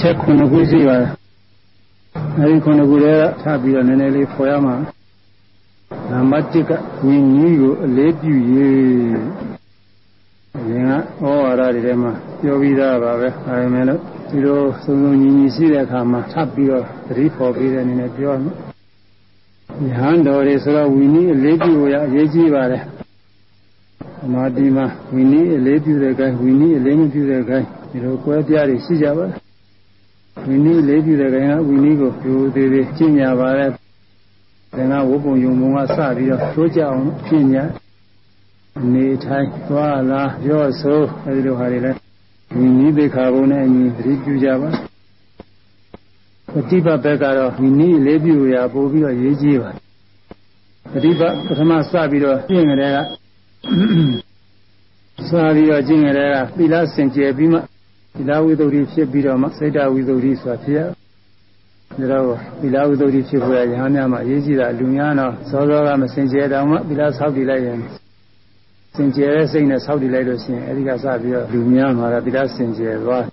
ချက်ခုနှစ်ခုရှိပါတယ်အဲဒီခုနှစ်ခုတည်းကထားပြီးတော့နည်းနည်းလေးဖော်ရမှာနံပါတ်1ကဝိနည်းကိုအလေးပြု၍အရင်ကဩဝါဒတွေထဲမှာပြောပြီးသားပါပဲဒါပေမဲ့လို့ဒီလိုစုံစုံညီညီရှိတဲ့အခါမှာထပ်ပြီးတော့သတိဖော်ပြီးတဲ့အနေနဲ့ပြောမယ်။ယဟန်တော်တွေဆိုတော့ဝိနည်းအလေးပြုရအရေးကြီးပါတယ်။အမာဒီမှာဝိနည်းအလေးပြုတဲ့ကဲဝိနည်းအလေးမပြုတဲ့ကဲဒီလိုကွဲပြားတွေရှိကြပါလား။ ဝိနည်းလေးပြုတဲ့ကဲကဝိနည်းကိုဒီသေးသေးကျင့်ကြပါလေ။ဒါကဝုပုံယုံပုံကစပြီးတော့သိုးကြအောင်ကျင့်ကြနေထိုင်သွားလာပြောဆိုအဲဒီလိုဟာတွေလည်းဝိနည်းသိခါဘုံနဲ့အညီသတိပြုကြပါပฏิပတ်ဘက်ကတော့ဝိနည်းလေးပြုရာပို့ပြီးတော့ရေးကြည့်ပါပฏิပတ်ပထမစပြီးတော့ကျင့်ကြတဲ့ကစပြီးတော့ကျင့်ကြတဲ့ကသီလစင်ကြယ်ပြီးမှ သီလဝိသုဒ္ဓိဖြစ်ပြီးတော့မှစိတ်တဝိသုဒ္ဓိဆိုတာဖြစ်ရဒါတော့သီလဝိသုဒ္ဓိဖြစ်ဖို့ရဟန်းများမှာရေးကြည့်တာလူများတော့စောစောကမစင်ကြယ်တောင်မှသီလဆောက်တည်လိုက်ရင်စင်ကြယ်တဲ့စိတ်နဲ့ဆောက်တည်လိုက်လို့ရှိရင်အဲဒီကစပြီးတော့လူများမှာတော့တရားစင်ကြယ်သွား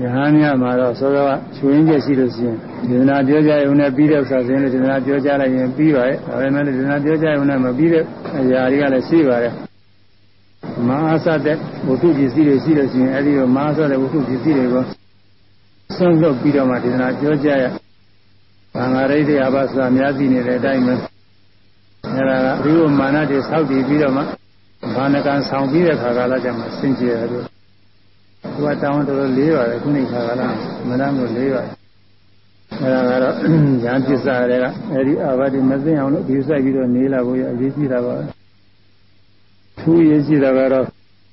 ယဟန်များမှာတော့စောစောကချွေးရင်းချက်ရှိလို့ရှိရင်ဒေသနာပြောကြရုံနဲ့ပြီးတဲ့ဥစ္စာစင်းလို့ဒေသနာပြောကြလိုက်ရင်ပြီးပါရဲ့ဒါပေမဲ့ဒေသနာပြောကြရုံနဲ့မပြီးတဲ့အရာတွေကလည်းရှိပါတယ် မဟာသတဲ့ဝတ္ထုပစ္စည်းတွေရှိလို့ရှိရင်အဲဒီတော့မဟာသတဲ့ဝတ္ထုပစ္စည်းတွေကိုဆုံးလုပ်ပြီးတော့မှဒေသနာပြောကြရဘာငါရိတ်တဲ့အဘသာအများကြီးနေတဲ့အတိုင်းပဲအဲဒါကဒီလိုမာနတွေဆောက်တည်ပြီးတော့မှဘာနကံဆောင်ပြီးတဲ့ခါကလာကြမှာစင်ကြယ်တယ်သူကတောင်းတော်တော်လေးပါတယ်ခုနေ့ခါကလာမနမ်းကိုလေးပါတယ်အဲဒါကတော့ညာပစ္စတွေကအဲဒီအာဘတိမသိအောင်လို့ဒီစိုက်ပြီးတော့နေလာဖို့ရအရေးကြီးတာပါ ထူးရေးကြီးတာကတော့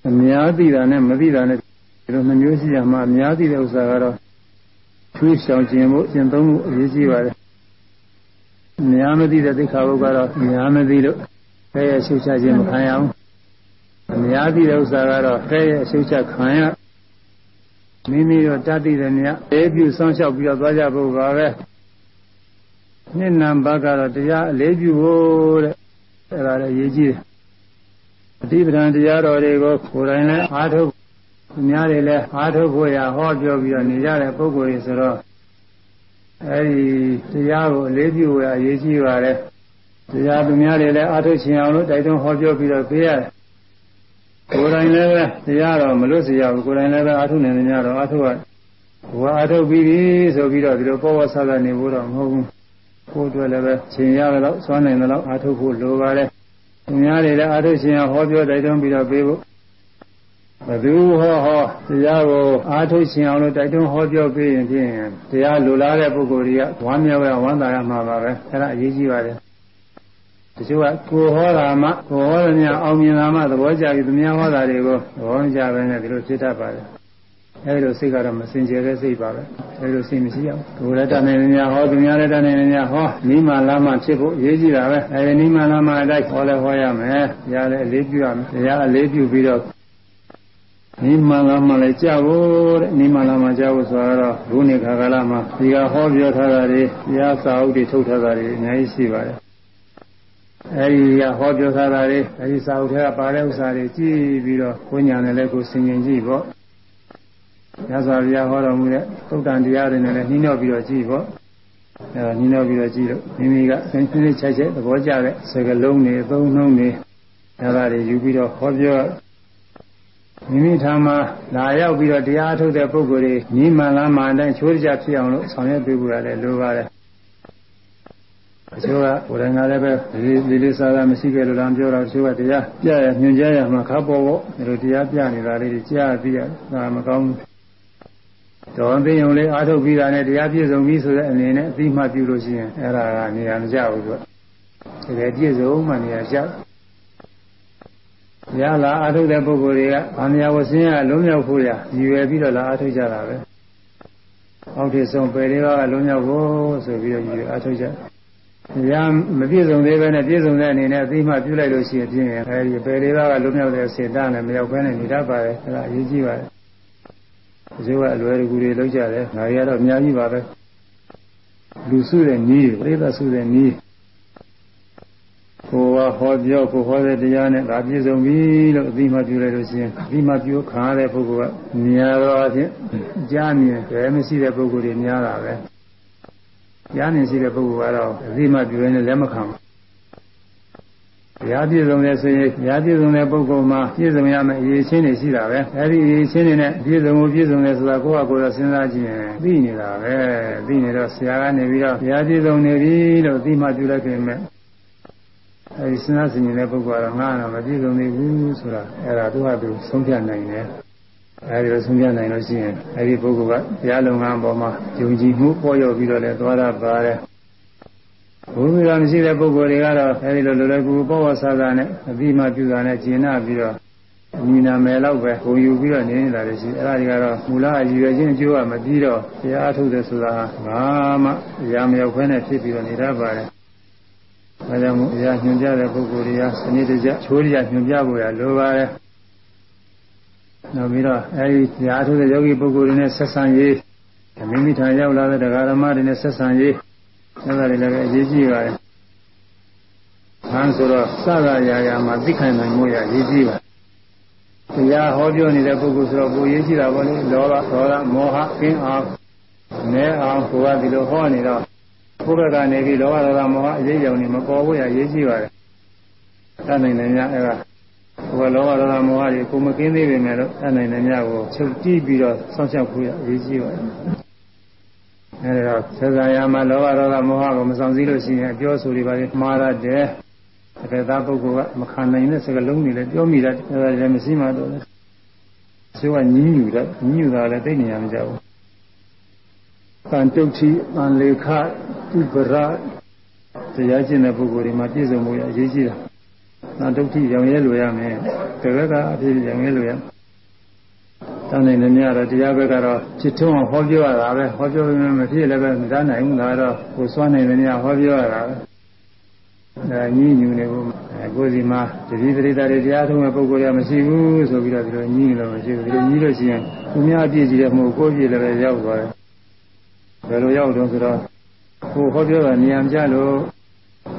အများသိတာနဲ့မသိတာနဲ့ဒီလိုနှမျိုးရှိရမှာအများသိတဲ့ဥစ္စာကတော့ထူးဆောင်ခြင်းဖို့ကျင့်သုံးမှုအရေးကြီးပါတယ်များမသိတဲ့သိက္ခာပုဒ်ကတော့များမသိလို့ဖဲရဲ့ရှုချခြင်းမခံရဘူးအများသိတဲ့ဥစ္စာကတော့ဖဲရဲ့ရှုချခံရမိမိတို့တတ်သိတဲ့မြတ်အေးပြုဆောင်းလျှောက်ပြီးတော့သွားကြဖို့ပါပဲနှစ်နံပါတ်ကတော့တရားအလေးပြုဖို့တဲ့အဲ့ဒါလည်းရေးကြည့်တယ် အတိပဒံတရားတော်တွေကိုကိုယ်တိုင်လည်းအားထုတ်သူများတွေလည်းအားထုတ်ဖို့ရဟောပြောပြီးတော့နေကြတဲ့ပုဂ္ဂိုလ်တွေဆိုတော့အဲဒီတရားကိုအလေးပြုရအရေးကြီးပါတယ်တရားသူများတွေလည်းအားထုတ်ချင်အောင်လို့တိုက်တွန်းဟောပြောပြီးတော့ပေးရတယ်ကိုယ်တိုင်လည်းပဲတရားတော်မလွတ်စေရဘူးကိုယ်တိုင်လည်းပဲအားထုတ်နေနေကြတော့အားထုတ်ရဘဝအားထုတ်ပြီးပြီဆိုပြီးတော့ဒီလိုပေါ်ပေါ်ဆဆနေဖို့တော့မဟုတ်ဘူးကိုယ်အတွက်လည်းပဲချိန်ရတော့စွမ်းနိုင်တော့အားထုတ်ဖို့လိုပါတယ် သူများတွေလည်းအားထုတ်ချင်အောင်ဟောပြောတိုက်တွန်းပြီးတော့ပေးဖို့ဘသူဟောဟောတရားကိုအားထုတ်ရှင်အောင်လို့တိုက်တွန်းဟောပြောပေးရင်ဖြင့်တရားလိုလားတဲ့ပုဂ္ဂိုလ်တွေကဝမ်းမြောက်ရဝမ်းသာရမှာပါပဲအဲဒါအရေးကြီးပါတယ်တချို့ကကိုဟောတာမှကိုဟောတဲ့များအောင်မြင်တာမှသဘောကျပြီးသူများဟောတာတွေကိုသဘောမကျဘဲနဲ့ဒီလိုဖြစ်တတ်ပါတယ် အဲဒီလိုစိတ်ကတော့မစင်ကြယ်တဲ့စိတ်ပါပဲအဲဒီလိုစိတ်မရှိရဘူးကိုယ်လည်းတဏှာနေများဟောသူများလည်းတဏှာနေများဟောနိမလာမှဖြစ်ဖို့ရေးကြည့်တာပဲအဲဒီနိမလာမှအတိုင်းဟောလဲဟောရမယ်တရားလည်းအလေးပြုရမယ်တရားအလေးပြုပြီးတော့နိမလာမှလည်းကြောက်ဖို့တဲ့နိမလာမှကြောက်ဖို့ဆိုတော့ဘုနေခါကာလမှာဒီကဟောပြောထားတာတွေတရားစာအုပ်တွေထုတ်ထားတာတွေအများကြီးရှိပါတယ်အဲဒီကဟောပြောထားတာတွေအဲဒီစာအုပ်ထဲကပါတဲ့ဥစ္စာတွေကြည့်ပြီးတော့ကိုညာနဲ့လည်းကိုဆင်ခြင်ကြည့်ပေါ့ ညဇာဗျာဟောတော်မူတဲ့သုတ်တန်တရားတွေနဲ့လည်းနှီးနှောပြီးတော့ကြည့်ပေါ့အဲနှီးနှောပြီးတော့ကြည့်လို့မိမိကဆင်းဆင်းချက်ချက်သဘောကျတဲ့စကလုံးတွေအသုံးနှုန်းတွေအဲဒါတွေယူပြီးတော့ဟောပြောမိမိထာမှာလာရောက်ပြီးတော့တရားထုတ်တဲ့ပုဂ္ဂိုလ်တွေညီမှန်လားမှန်တိုင်းချိုးကြဖြစ်အောင်လို့ဆောင်ရွက်ပေးဖို့ရတယ်လိုပါတယ်အချို့ကကိုယ်တိုင်ကလည်းပဲလေးလေးစားစားမရှိခဲ့လို့လားပြောတော့အချို့ကတရားပြရညွှန်ကြားရမှာခါပေါ်ပေါ့ဒီလိုတရားပြနေတာလေးကြီးကြားပြီးရတာမကောင်းဘူး တော်သိုံလေးအားထုတ်ပြီးတာနဲ့တရားပြည့်စုံပြီဆိုတဲ့အနေနဲ့အသိမှပြုလို့ရှိရင်အဲ့ဒါကနေရာမကျဘူးဆိုတကယ်ပြည့်စုံမှနေရာကျရလာအားထုတ်တဲ့ပုဂ္ဂိုလ်တွေကဗာမယဝဆင်းရလုံးမြောက်ဖို့ရရည်ရွယ်ပြီးတော့လာအားထုတ်ကြတာပဲအောက်ထစ်ဆုံးပယ်လေးပါးကလုံးမြောက်ဖို့ဆိုပြီးတော့ရည်ရွယ်အားထုတ်ကြရမပြည့်စုံသေးပဲနဲ့ပြည့်စုံတဲ့အနေနဲ့အသိမှပြုလိုက်လို့ရှိရင်ပြင်းရင်အဲဒီပယ်လေးပါးကလုံးမြောက်တဲ့စေတနဲ့မရောက်ဘဲနဲ့နေတတ်ပါတယ်အဲဒါအရေးကြီးပါတယ် အကျိုးကအလွယ်တကူတွေလောက်ကြတယ်ငါရတော့အများကြီးပါပဲလူစုတဲ့နည်းပြိဿစုတဲ့နည်းကိုယ်ကဟောပြောကိုဟောတဲ့တရားနဲ့ဒါပြည့်စုံပြီလို့အသိမှပြုလိုက်လို့ရှိရင်အသိမှပြုခါရတဲ့ပုဂ္ဂိုလ်ကများတော့အဖြစ်ကြားမြင်တယ်မရှိတဲ့ပုဂ္ဂိုလ်တွေများတာပဲကြားမြင်ရှိတဲ့ပုဂ္ဂိုလ်ကတော့အသိမှပြုရင်းနဲ့လက်မခံဘူး ရားပြည့်စုံတဲ့ဆိုရင်ရားပြည့်စုံတဲ့ပုဂ္ဂိုလ်မှာပြည့်စုံရမယ့်အရေးချင်းတွေရှိတာပဲအဲဒီအရေးချင်းတွေနဲ့ပြည့်စုံမှုပြည့်စုံတယ်ဆိုတာကိုယ့်ဟာကိုယ်တော့စဉ်းစားကြည့်ရင်သိနေတာပဲသိနေတော့ဆရာကနေပြီးတော့ရားပြည့်စုံနေပြီလို့သိမှပြုလိုက်ခင်မဲ့အဲဒီစဉ်းစားစဉ်းနေတဲ့ပုဂ္ဂိုလ်ကတော့ငါတော့မပြည့်စုံသေးဘူးဆိုတာအဲဒါသူ့ဟာသူဆုံးဖြတ်နိုင်တယ်အဲဒီလိုဆုံးဖြတ်နိုင်လို့ရှိရင်အဲဒီပုဂ္ဂိုလ်ကတရားလုံငန်းပေါ်မှာယုံကြည်မှုပေါ်ရောက်ပြီးတော့လဲသွားတာပါတယ် ဘုရားမရှိတဲ့ပုဂ္ဂိုလ်တွေကတော့အဲဒီလိုလိုလည်းကူပေါ်ဝဆာသာနဲ့အပြီးမှပြုတာနဲ့ကျင်နာပြီးတော့ညီနာမယ်လောက်ပဲကိုယူပြီးတော့နေနေတာတွေရှိအဲဒါတွေကတော့မူလအရွယ်ချင်းအကျိုးကမပြီးတော့တရားအထုတ်တယ်ဆိုတာဘာမှရာမရောက်ခွင့်နဲ့ဖြစ်ပြီးတော့နေတတ်ပါတယ်။ဒါကြောင့်မို့အရာညွှန်ပြတဲ့ပုဂ္ဂိုလ်တွေကစနစ်တကျချိုးရညွှန်ပြဖို့ရလိုပါတယ်။နောက်ပြီးတော့အဲဒီတရားထုတ်တဲ့ယောဂီပုဂ္ဂိုလ်တွေနဲ့ဆက်ဆံရေးမိမိထံရောက်လာတဲ့တရားဓမ္မတွေနဲ့ဆက်ဆံရေး အဲ့ဒါတွေလည်းအရေးကြီးပါတယ်။ဟန်ဆိုတော့စကားရာရာမှာသိခိုင်နိုင်မှုရအရေးကြီးပါတရားဟောပြောနေတဲ့ပုဂ္ဂိုလ်ဆိုတော့ကိုရေးကြည့်တာပေါ့လေလောဘဒေါသမောဟကင်းအောင်နဲအောင်ကိုကဒီလိုဟောနေတော့ဘုရားကနေပြီးလောဘဒေါသမောဟအရေးကြောင်နေမပေါ်ဘူးရရေးကြည့်ပါတယ်။တတ်နိုင်တယ်များအဲ့ဒါဘုရားလောဘဒေါသမောဟတွေကိုမကင်းသေးပေမဲ့လို့တတ်နိုင်တယ်များကိုချုပ်တီးပြီးတော့စောင့်ရှောက်ဖို့ရရေးကြည့်ပါတယ်။ အဲဒီတော့ဆက်ဆံရမှာလောဘဒေါသမောဟကိုမဆောင်စည်းလို့ရှိရင်အပြောဆိုတွေပါလေမှားရတယ်အတ္တသားပုဂ္ဂိုလ်ကမခံနိုင်တဲ့စကားလုံးတွေလည်းပြောမိတတ်တယ်အဲဒါလည်းမရှိမှတော့လေသူကညင်းညူတတ်ညင်းညူတာလည်းသိနေရမကြဘူးတန်တုတ်ချီတန်လေခဥပရတရားကျင့်တဲ့ပုဂ္ဂိုလ်တွေမှာပြည့်စုံမှုရအရေးကြီးတာတန်တုတ်ချီရောင်ရဲလိုရမယ်တကယ်ကအဖြစ်ရောင်ရဲလိုရမယ် တန်းနိုင်နေမြတော့တရားဘက်ကတော့ဖြစ်ထုံးအောင်ဟောပြောရတာပဲဟောပြောရင်မဖြစ်လည်းပဲမတန်းနိုင်ဘူးဒါတော့ကိုစွမ်းနိုင်နေမြဟောပြောရတာပဲအဲညီညူနေဖို့ကိုယ်စီမှာတတိပရိသတ်တွေတရားထုံးတဲ့ပုဂ္ဂိုလ်ရမရှိဘူးဆိုပြီးတော့ဒီလိုညီလို့မရှိဘူးဒီလိုညီလို့ရှိရင်သူများအပြည့်ကြီးတဲ့မှုကိုယ်ပြည့်လည်းပဲရောက်သွားတယ်ဘယ်လိုရောက်တော့ဆိုတော့ကိုဟောပြောတာနေရာကြလို့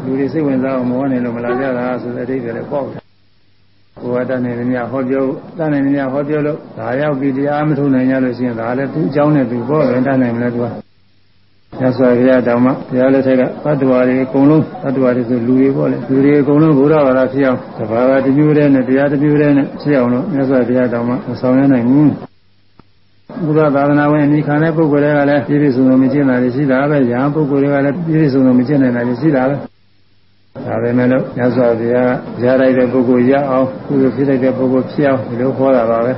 လူတွေစိတ်ဝင်စားအောင်မဟောနိုင်လို့မလာကြတာဆိုတဲ့အဓိပ္ပာယ်လည်းပေါ့တယ် ကိုယ်ကတတ်နေတယ်များဟောပြောတတ်နေတယ်များဟောပြောလို့ဒါရောက်ပြီးတရားမထုံနိုင်ကြလို့ရှိရင်ဒါလည်းသူ့အကြောင်းနဲ့သူပေါ့ပဲတတ်နိုင်မလဲသူကရသော်ဘုရားတောင်မှဘုရားလက်ထက်ကသတ္တဝါတွေအကုန်လုံးသတ္တဝါတွေဆိုလူတွေပေါ့လေလူတွေအကုန်လုံးဘုရားဘာသာဖြစ်အောင်တဘာဝတမျိုးတည်းနဲ့တရားတမျိုးတည်းနဲ့ဖြစ်အောင်လို့မြတ်စွာဘုရားတောင်မှမဆောင်ရနိုင်ဘူးဘုရားသာသနာဝင်အမိခံတဲ့ပုဂ္ဂိုလ်တွေကလည်းပြည့်ပြည့်စုံစုံမကျင့်တာရှိတာပဲညာပုဂ္ဂိုလ်တွေကလည်းပြည့်ပြည့်စုံစုံမကျင့်နိုင်တာရှိတာပဲ ဒါပဲမဲ့လို့မြတ်စွာဘုရားရလိုက်တဲ့ပုဂ္ဂိုလ်ရအောင်ကုသိုလ်ဖြစ်လိုက်တဲ့ပုဂ္ဂိုလ်ဖြစ်အောင်ဒီလိုခေါ်တာပါပဲ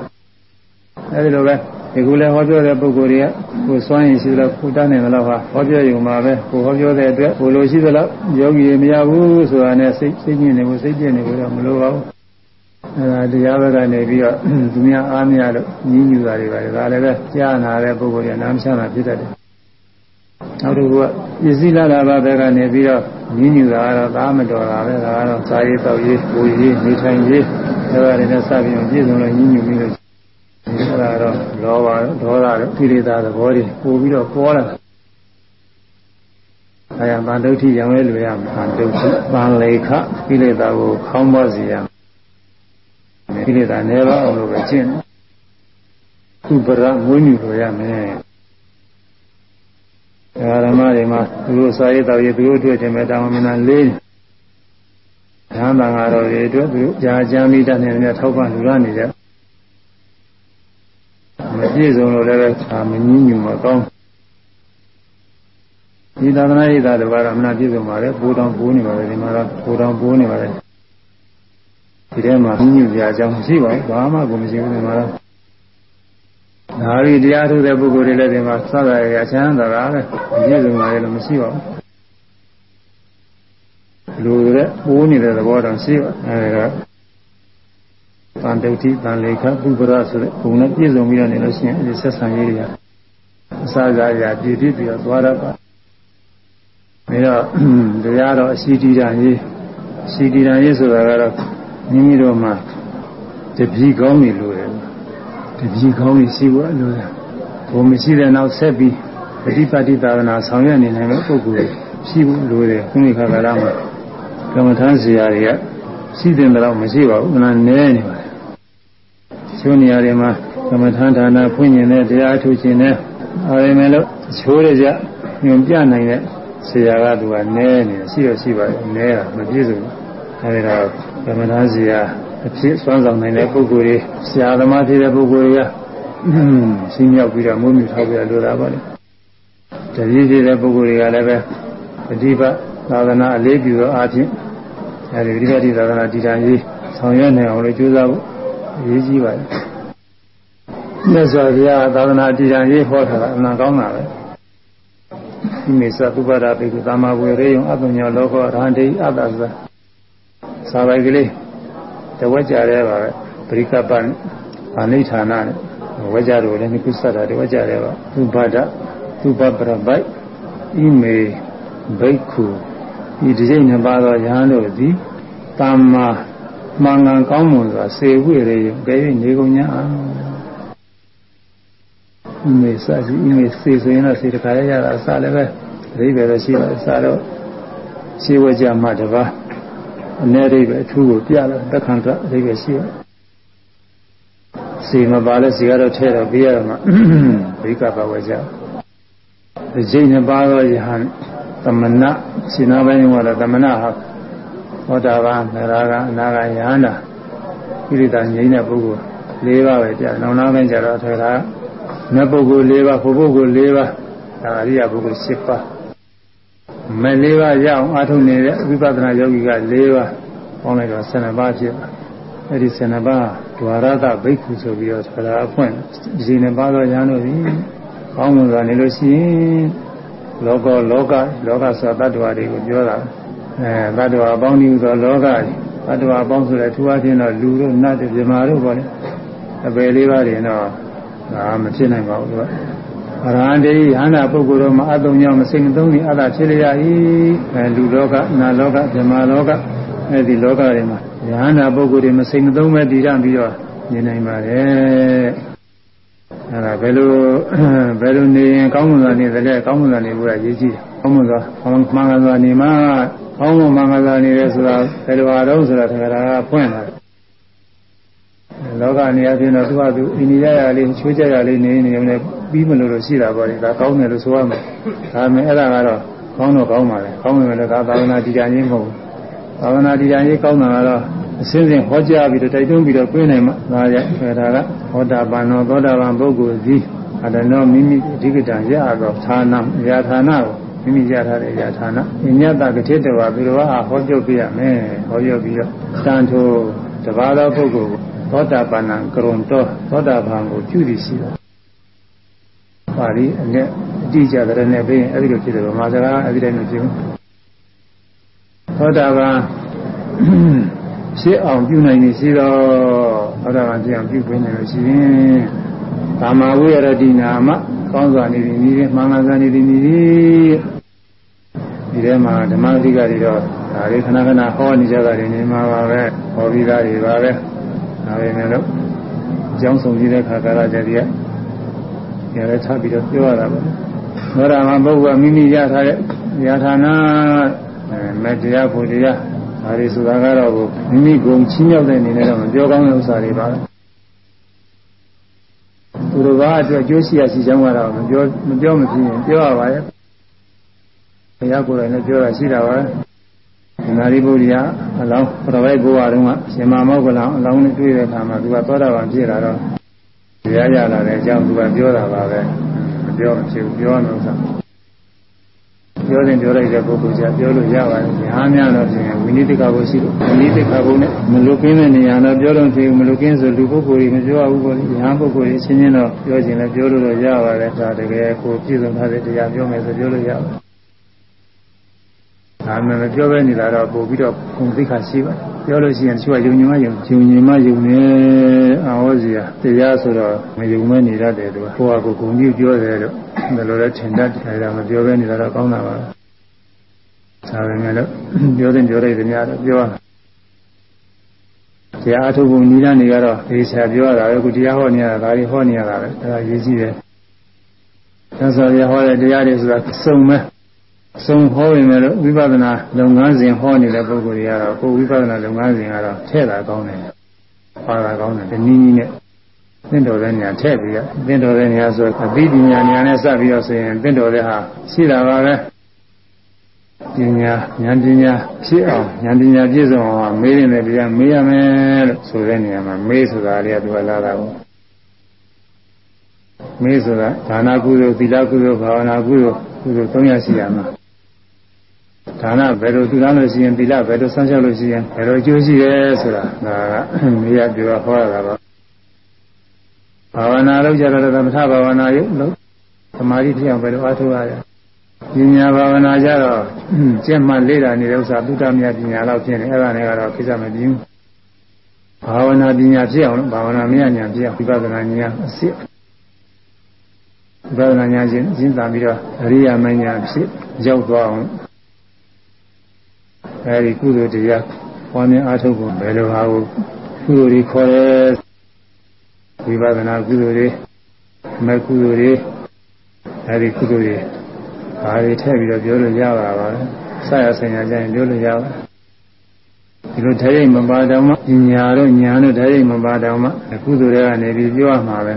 အဲဒီလိုပဲဒီကူလည်းဟောပြောတဲ့ပုဂ္ဂိုလ်တွေကကိုစွမ်းရင်ရှိလို့ကိုတတ်နိုင်မလို့ဟာဟောပြောရုံမှာပဲကိုဟောပြောတဲ့အတွက်ကိုလိုရှိသလောက်ယောဂီမရဘူးဆိုတာနဲ့စိတ်စိတ်ညစ်နေဘူးစိတ်ပြည့်နေဘူးတော့မလိုပါဘူးအဲဒါတရားဘက်ကနေပြီးတော့သူများအားမရလို့ညှဉ်းညူတာတွေပါတယ်ဒါလည်းပဲကြားနာတဲ့ပုဂ္ဂိုလ်ကနားမချတာဖြစ်တတ်တယ်နောက်တစ်ခုက ပစ္စည်းလာတာဘက်ကနေပြီးတော့ညင်းညူတာကတော့သာမတော်တာပဲဒါကတော့စာရေးတောက်ရေးပူရေးနေထိုင်ရေးအဲဒါတွေနဲ့စပြီးပြည့်စုံလို့ညင်းညူပြီးလို့အဲဒါတော့လောဘဒေါသတို့ကိလေသာသဘောတွေပို့ပြီးတော့ပေါ်လာအဲဒါဗန္ဒုဋ္ဌိရောင်ရဲလွယ်ရမှာဗန္ဒုဋ္ဌိဗန္လေခကိလေသာကိုခေါင်းပေါ်စီရမယ်ကိလေသာနေပါအောင်လို့ပဲကျင့်ဥပရမွေးမြူလို့ရမယ် ဓမ္မတွေမှာသူတို့စာရေးတော်ရေးသူတို့အတွက်တင်မဲ့တောင်းမနာလေးဓမ္မငါတော်တွေအတွက်သူတို့ကြာကြမ်းမိတတ်နေတယ်ထောက်ပံ့လူရနေတယ်မပြည့်စုံလို့လည်းပဲအာမငင်းညူမကောင်းဒီသာသနာ့ရေးသားတော်ကတော့မနာပြည့်စုံပါလေပိုးတောင်ပိုးနေပါလေဒီမှာတော့ပိုးတောင်ပိုးနေပါလေဒီထဲမှာညူပြအကြောင်းမရှိပါဘူးဘာမှကိုမရှိဘူးဒီမှာတော့ ဒါရီတရားထုတဲ့ပုဂ္ဂိုလ်တွေလည်းဒီမှာသတ်ရရချမ်းသာတာပဲအပြည့်စုံပါလေလို့မရှိပါဘူးလူတွေပိုးနေတဲ့သဘောတောင်ရှိပါအဲဒါတန်တုဋ္ဌိတန်လေခပုပ္ပရဆိုတဲ့ဘုံနဲ့ပြည့်စုံပြီးတော့နေလို့ရှိရင်အဲဒီဆက်ဆံရေးတွေကအစာကားရာပြည့်ပြည့်ပြီးတော့သွားရပါဒါတော့တရားတော်အစီတီတန်ရေးစီတီတန်ရေးဆိုတာကတော့မိမိတို့မှာတပည့်ကောင်းနေလို့တယ် တပည့်ကောင်းနေရှိဖို့လိုတယ်ဘုံမရှိတဲ့နောက်ဆက်ပြီးပฏิပတ်တိသာသနာဆောင်ရွက်နေနိုင်တဲ့ပုဂ္ဂိုလ်ရှိဖို့လိုတယ်ခုမိခါကာလမှာကမ္မထမ်းဆရာတွေကရှိတဲ့တော့မရှိပါဘူးအမှန်နဲနေပါတယ်ချိုးနေရာတွေမှာကမ္မထမ်းဌာနဖွင့်ကျင်တဲ့တရားထုတ်ခြင်းနဲ့အဲဒါမဲ့လို့ချိုးရကြညွန်ပြနိုင်တဲ့ဆရာကသူကနဲနေရှိရရှိပါတယ်နဲတာမပြည့်စုံဘူးအဲဒီတော့ကမ္မထမ်းဆရာ အဖြစ်စွမ်းဆောင်နိုင်တဲ့ပုဂ္ဂိုလ်တွေဆရာသမားဖြစ်တဲ့ပုဂ္ဂိုလ်တွေကရှင်းရောက်ပြီးတော့မုန်းမြူထောက်ပြလိုတာပါလေတတိဖြစ်တဲ့ပုဂ္ဂိုလ်တွေကလည်းပဲပฏิပတ်သာသနာအလေးပြုသောအားဖြင့်အဲဒီပฏิပတ်သာသနာတည်တံ့ရေးဆောင်ရွက်နိုင်အောင်လို့ကြိုးစားဖို့အရေးကြီးပါတယ်မြတ်စွာဘုရားသာသနာတည်တံ့ရေးဟောထားတာအမှန်ကောင်းတာပဲဒီမေသသုဘဒပိကုသမဝေရေယံအပ္ပညောလောကောရဟန္တိအတ္တသသာဝိကလေး တဝက်ကြရဲပါပဲပရိကပ္ပအနိဋ္ဌာနနဲ့ဝကြတို့လည်းနိကုသတာတဝက်ကြရဲပါသုဘဒသုဘပရပိုက်ဣမေဘိက္ခုဤဒီစိတ်နှစ်ပါးသောယဟန်တို့သည်တမ္မာမှန်ကန်ကောင်းမွန်စွာစေဝိရေယကဲ၍နေကုန်ညာဣမေစရှိဣမေစေဆိုရင်တော့စေတခါရရတာအစလည်းပဲအဓိပ္ပာယ်တော့ရှိပါအစတော့ရှိဝကြမှတပါး အ내အဓိပ္ပာယ်အထူးကိုပြလာတက္ခံတအဓိပ္ပာယ်ရှိပါစီမပါလဲစီကတော့ထဲတော့ပြရမှာဘိကပဝေကြဒီစိတ်နှစ်ပါးသောယဟန်သမဏရှင်နာပိုင်းကတော့သမဏဟာသောတာပန်နရကအနာဂယဟန္တာဣရိတာငြိမ်းတဲ့ပုဂ္ဂိုလ်၄ပါးပဲကြာနောင်နာပိုင်းကျတော့ထေတာနတ်ပုဂ္ဂိုလ်၄ပါးဘုပုဂ္ဂိုလ်၄ပါးဒါအရိယပုဂ္ဂိုလ်၈ပါး မဲ့၄ပါးရအောင်အားထုတ်နေတဲ့ဝိပဿနာယောဂီက၄ပါးပေါင်းလိုက်တော့12ပါးဖြစ်ပါအဲ့ဒီ12ပါးဒွါရတဘိက္ခုဆိုပြီးတော့ဆိုတာအဖွင့်ဒီစိနဲ့ပါတော့ညာတို့ဒီကောင်းမွန်စွာနေလို့ရှိရင်လောကလောကလောကဆိုတာတ attva တွေကိုပြောတာအဲတ attva အပေါင်းကြီးဆိုလောကတ attva အပေါင်းဆိုတဲ့သူအချင်းတော့လူတို့နတ်တို့ပြမာတို့ပေါ့လေအပယ်လေးပါးတွေတော့ဒါမဖြစ်နိုင်ပါဘူးသူက အရဟံတေဟန္တာပုဂ္ဂိုလ်တို့မှာအတုံညောင်းမစိမ့်မသုံးနေအတ္တဖြစ်လျက်၏အဲလူလောကနာလောကပြမာလောကအဲဒီလောကတွေမှာယဟန္တာပုဂ္ဂိုလ်တွေမစိမ့်မသုံးပဲတည်ရပြီးတော့နေနိုင်ပါတယ်အဲဒါဘယ်လိုဘယ်လိုနေရင်ကောင်းမွန်စွာနေသလဲကောင်းမွန်စွာနေဖို့ရရေးကြည့်ကောင်းမွန်စွာမှန်ကန်စွာနေမှကောင်းမွန်မှန်ကန်စွာနေတယ်ဆိုတာဘယ်လိုအားလုံးဆိုတာသက္ကရာကဖွင့်လာတယ် လောကနေရာချင်းတော့သူကသူအိန္ဒိယရလေးချိုးကြရလေးနေနေနေပြီးမလို့လို့ရှိတာပေါ့လေဒါကောင်းတယ်လို့ဆိုရမယ်ဒါပေမဲ့အဲ့ဒါကတော့ကောင်းတော့ကောင်းပါလေကောင်းတယ်လည်းဒါသာသနာတည်ကြခြင်းမဟုတ်ဘူးသာသနာတည်ကြခြင်းကောင်းတာကတော့အစင်းစင်ဟောကြားပြီးတော့တိုက်တွန်းပြီးတော့ပြနိုင်မှာဒါရဒါကဟောတာပန်တော်သောတာပန်ပုဂ္ဂိုလ်သည်အတနောမိမိအဓိကတံရသောဌာနရာဌာနကိုမိမိရထားတဲ့ရာဌာနအညတကတိတဝါဘီရောအားဟောပြောပြရမယ်ဟောပြောပြီးတော့တန်ထိုးတပါးသောပုဂ္ဂိုလ်ကို သောတာပန်ံကရုံတော်သောတာပန်ကိုပြုသည်ရှိတာပါဠိအနဲ့အတိအကျတဲ့နဲ့ပြီးရင်အဲ့ဒီလိုဖြစ်တယ်ဗမာစကားအဲ့ဒီတိုင်းမဖြစ်ဘူးသောတာပန်ဖြစ်အောင်ပြုနိုင်နေရှိတော့သောတာပန်ဖြစ်အောင်ပြုပေးနိုင်လို့ရှိရင်ကာမဝိရတိနာမကောင်းစွာနေသည်ဤမှန်ကန်စွာနေသည်ဤဒီထဲမှာဓမ္မအဓိကတွေတော့ဒါလေးခဏခဏဟောနေကြတာတွေနေမှာပါပဲဟောပြီးသားတွေပါပဲ ဒါပဲနဲ့လို့အကြောင်းဆုံးကြည့်တဲ့ခါကာလကြတဲ့ရရချပြီးတော့ပြောရတာပေါ့သောတာပန်ပုဂ္ဂိုလ်ကမိမိရထားတဲ့ယထာနာမတရားဖို့တရားဒါတွေဆိုတာကတော့မိမိကိုယ်ချင်းမြောက်တဲ့အနေနဲ့တော့မပြောကောင်းတဲ့ဥစ္စာတွေပါသူတို့ကအတွက်ကျိုးရှိရရှိချောင်းကတော့မပြောမပြောမဖြစ်ရင်ပြောရပါရဲ့ဘုရားကိုယ်တိုင်လည်းပြောတာရှိတာပါ နာရီဘုရားအလောင်းပရဝိတ်ဘုရားတုန်းကရှင်မမောကလံအလောင်းနဲ့တွေ့တဲ့အခါမှာသူကသောတာပန်ဖြစ်လာတော့တရားရလာတဲ့အကြောင်းသူကပြောတာပါပဲမပြောမဖြစ်ဘူးပြောလို့ဆိုပြောရင်ပြောလိုက်တဲ့ပုဂ္ဂိုလ်ကပြောလို့ရပါတယ်။ဟာများတော့ပြင်ဝိနည်းတကဘုရှိလို့ဝိနည်းတကဘုနဲ့မလုကင်းတဲ့နေရာတော့ပြောလို့ဖြစ်မလုကင်းဆိုလူပုဂ္ဂိုလ်ကြီးမပြောဘူးပေါ့။ညာပုဂ္ဂိုလ်ကြီးချင်းချင်းတော့ပြောခြင်းလည်းပြောလို့တော့ရပါတယ်။ဒါတကယ်ကိုပြည့်စုံထားတဲ့တရားပြောမယ်ဆိုပြောလို့ရပါတယ်။ ဒါမှမပြောပဲနေတာတော့ပို့ပြီးတော့ပုံသိခါရှိပါတယ်။ပြောလို့ရှိရင်သူကယုံညင်မယုံယုံညင်မယုံနေအာဟောစီယာတရားဆိုတော့မယုံမဲနေတတ်တယ်သူကကိုယ့်အကူဂုံကြည့်ပြောတယ်လို့ဒါလိုလဲထင်တတ်တယ်ဒါမပြောပဲနေတာတော့ကောင်းတာပါဒါပဲမဲ့လို့ပြောတဲ့ပြောတဲ့များတော့ပြောရတရားအထုပ်ပုံနိဒန်းတွေကတော့ဒီဆရာပြောရတာပဲခုတရားဟောနေရတာဒါတွေဟောနေရတာပဲအဲဒါရေးကြည့်တယ်သစ္စာရဟောတဲ့တရားတွေဆိုတာစုံမဲ့ စုံဟောရင်လည်းဝိပဿနာလုပ်ငန်းစဉ်ဟောနေတဲ့ပုဂ္ဂိုလ်တွေကတော့ကိုယ်ဝိပဿနာလုပ်ငန်းစဉ်ကတော့ထည့်တာကောင်းတယ်။ပါတာကောင်းတယ်ဒီနည်းနည်းနဲ့သင်တော်တဲ့ညာထည့်ပြီးတော့သင်တော်တဲ့ညာဆိုအသိပညာညာနဲ့စပြီးတော့ဆိုရင်သင်တော်တဲ့ဟာရှိတာပါပဲပညာဉာဏ်ပညာဖြစ်အောင်ဉာဏ်ပညာပြည့်စုံအောင်မေးရင်လည်းတရားမေးရမယ်လို့ဆိုတဲ့နေရာမှာမေးဆိုတာလေးကသူကလာတာကိုမေးဆိုတာဒါနကုသိုလ်သီလကုသိုလ်ဘာဝနာကုသိုလ်ကုသိုလ်၃ရရှိရမှာ ဒါနဘယ်လိုသူလားလို့ရှိရင်သီလဘယ်လိုစမ်းချက်လို့ရှိရင်ဘယ်လိုအကျိုးရှိရဲဆိုတာဒါကမေးရပြောဟောရတာပါဘာဝနာလုပ်ကြတော့သမထဘာဝနာရုပ်လို့သမာဓိဖြစ်အောင်ဘယ်လိုအားထုတ်ရလဲပညာဘာဝနာကြတော့ကျင့်မှလေ့လာနေတဲ့ဥစ္စာသုတ္တမြတ်ပညာလောက်ဖြစ်နေအဲ့ဒါနဲ့ကတော့ကိစ္စမပြင်းဘာဝနာပညာဖြစ်အောင်ဘာဝနာမရညာဖြစ်အောင်ဝိပဿနာဉာဏ်အစစ်ဝိပဿနာဉာဏ်ချင်းရှင်းသာပြီးတော့အရိယာမဉာဏ်ဖြစ်ရောက်သွားအောင် အဲဒီကုသိုလ်တရားပွားများအားထုတ်ဖို့ဘယ်လိုဟာကိုကုသိုလ်တွေခေါ်ရဲဝိပဿနာကုသိုလ်တွေမကုသိုလ်တွေအဲဒီကုသိုလ်တွေဘာတွေထည့်ပြီးတော့ပြောလို့ရပါပါလဲဆက်ရဆိုင်ရကြရင်ပြောလို့ရပါဒီလိုတရိပ်မပါတော့မှပညာတို့ညာတို့တရိပ်မပါတော့မှကုသိုလ်တွေကနေပြီးပြောရမှာပဲ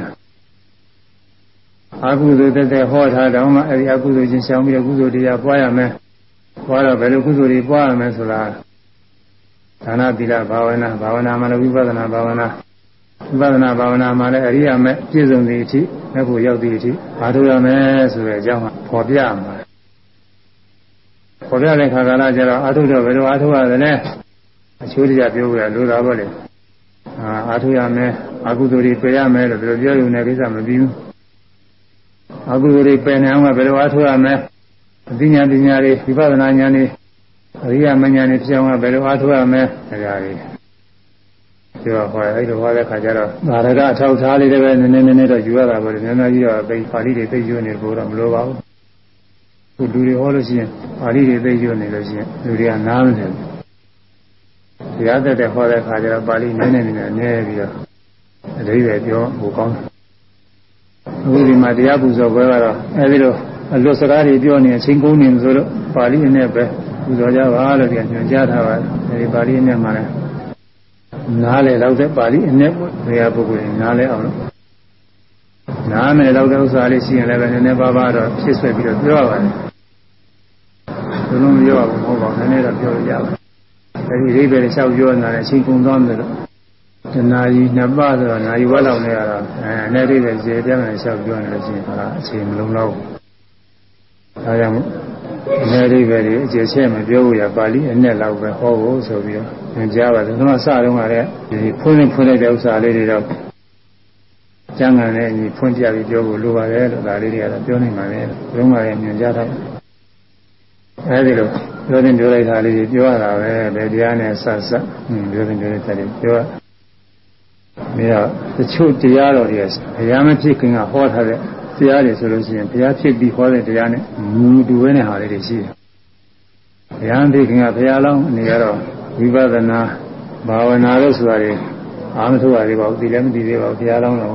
အကုသိုလ်တက်တဲ့ဟောထားတော့မှအဲဒီအကုသိုလ်ချင်းရှောင်ပြီးတော့ကုသိုလ်တရားပွားရမယ် ပွားတော့ဘယ်လိုကုသိုလ်တွေပွားရမလဲဆိုတာဒါနသီလဘာဝနာဘာဝနာမှလည်းဝိပဿနာဘာဝနာဝိပဿနာဘာဝနာမှာလည်းအရိယာမဲ့ပြည့်စုံသည့်အထိမဲ့ဖို့ရောက်သည့်အထိအားထုတ်ရမယ်ဆိုတဲ့အကြောင်းကဖော်ပြမှာဖော်ပြတဲ့ခါကလာကျတော့အားထုတ်တော့ဘယ်လိုအားထုတ်ရသလဲအချိုးတရားပြောကြလိုတာပေါ့လေအာအားထုတ်ရမယ်အကုသိုလ်တွေပယ်ရမယ်လို့ဘယ်လိုပြောရုံနဲ့ကိစ္စမပြီးဘူးအကုသိုလ်တွေပယ်နေအောင်ကဘယ်လိုအားထုတ်ရမလဲ အသိဉာဏ်ပညာတွေဝိပဿနာဉာဏ်တွေအရိယာမဉာဏ်တွေဖြစ်အောင်ကဘယ်လိုအားထုတ်ရမလဲဒါကြတွေပြောဟောအဲ့လိုဟောတဲ့ခါကျတော့ဒါရကအထောက်ထားလေးတွေပဲနည်းနည်းနည်းနည်းတော့ယူရတာပေါ့လေနည်းနည်းကြီးတော့သိပါဠိတွေသိယူနေဖို့တော့မလိုပါဘူးခုလူတွေဟောလို့ရှိရင်ပါဠိတွေသိယူနေလို့ရှိရင်လူတွေကနားမလည်ဘူးတရားသက်တဲ့ဟောတဲ့ခါကျတော့ပါဠိနည်းနည်းနည်းနည်းနည်းပြီးတော့အဓိပ္ပာယ်ပြောဖို့ကောင်းတယ်အခုဒီမှာတရားပူဇော်ပွဲကတော့အဲဒီလို အလွတ်စကားတွေပြောနေအချိန်ကုန်နေဆိုတော့ပါဠိအနဲ့ပဲပူဇော်ကြပါလို့ပြန်ညွှန်ကြားထားပါတယ်အဲဒီပါဠိအနဲ့မှာလည်းနားလေတော့တဲ့ပါဠိအနဲ့ဘယ်ဟာပုဂ္ဂိုလ်နားလဲအောင်လို့နားမယ်တော့တဲ့ဥစ္စာလေးရှိရင်လည်းပဲနည်းနည်းပါးပါတော့ဖြစ်ဆွဲပြီးတော့ပြောရပါတယ်ဘယ်လိုမပြောရဘူးမဟုတ်ပါဘူးနည်းနည်းတော့ပြောရရပါတယ်အဲဒီအိဗယ်လျှောက်ပြောနေတာလည်းအချိန်ကုန်သွားမယ်လို့တနာကြီးနှစ်ပါးဆိုတော့နာရီဝက်လောက်နဲ့ကတော့အဲနဲ့အိဗယ်ကျေပြတ်မယ်လျှောက်ပြောနေလို့ရှိရင်ဟာအချိန်မလုံလောက်ဘူး ဒါကြောင့်အနေအိဗယ်တွေအခြေချက်မပြောဘူးရပါဠိအနဲ့လောက်ပဲဟောဖို့ဆိုပြီးတော့သင်ကြားပါတယ်။ဒါမှစတုန်းကလည်းဒီဖွင့်ဖွင့်လိုက်တဲ့ဥစ္စာလေးတွေတော့ကျမ်းဂန်နဲ့ညီဖွင့်ပြပြီးပြောဖို့လိုပါတယ်လို့ဒါလေးတွေကတော့ပြောနိုင်ပါလေ။ဘုရားရဲ့ညွှန်ကြားထားတယ်။အဲဒီလိုပြောတင်ပြောလိုက်တာလေးတွေပြောရတာပဲ။ဘယ်တရားနဲ့ဆက်ဆက်ပြောတင်ပြောလိုက်တာလေးပြောရ။ဒါတော့တချို့တရားတော်တွေဘုရားမဖြစ်ခင်ကဟောထားတဲ့ တရားတွေဆိုလို့ရှိရင်ဘုရားဖြစ်ပြီးဟောတဲ့တရားနဲ့မူတူဝဲတဲ့ဟာလေးတွေရှိတယ်။ဘုရားသိခင်ကဘုရားလောင်းအနေကတော့ဝိပဿနာဘာဝနာလို့ဆိုတာတွေအာမထုတ်ရသေးပါဘူးဒီလည်းမသိသေးပါဘူးဘုရားလောင်းတော်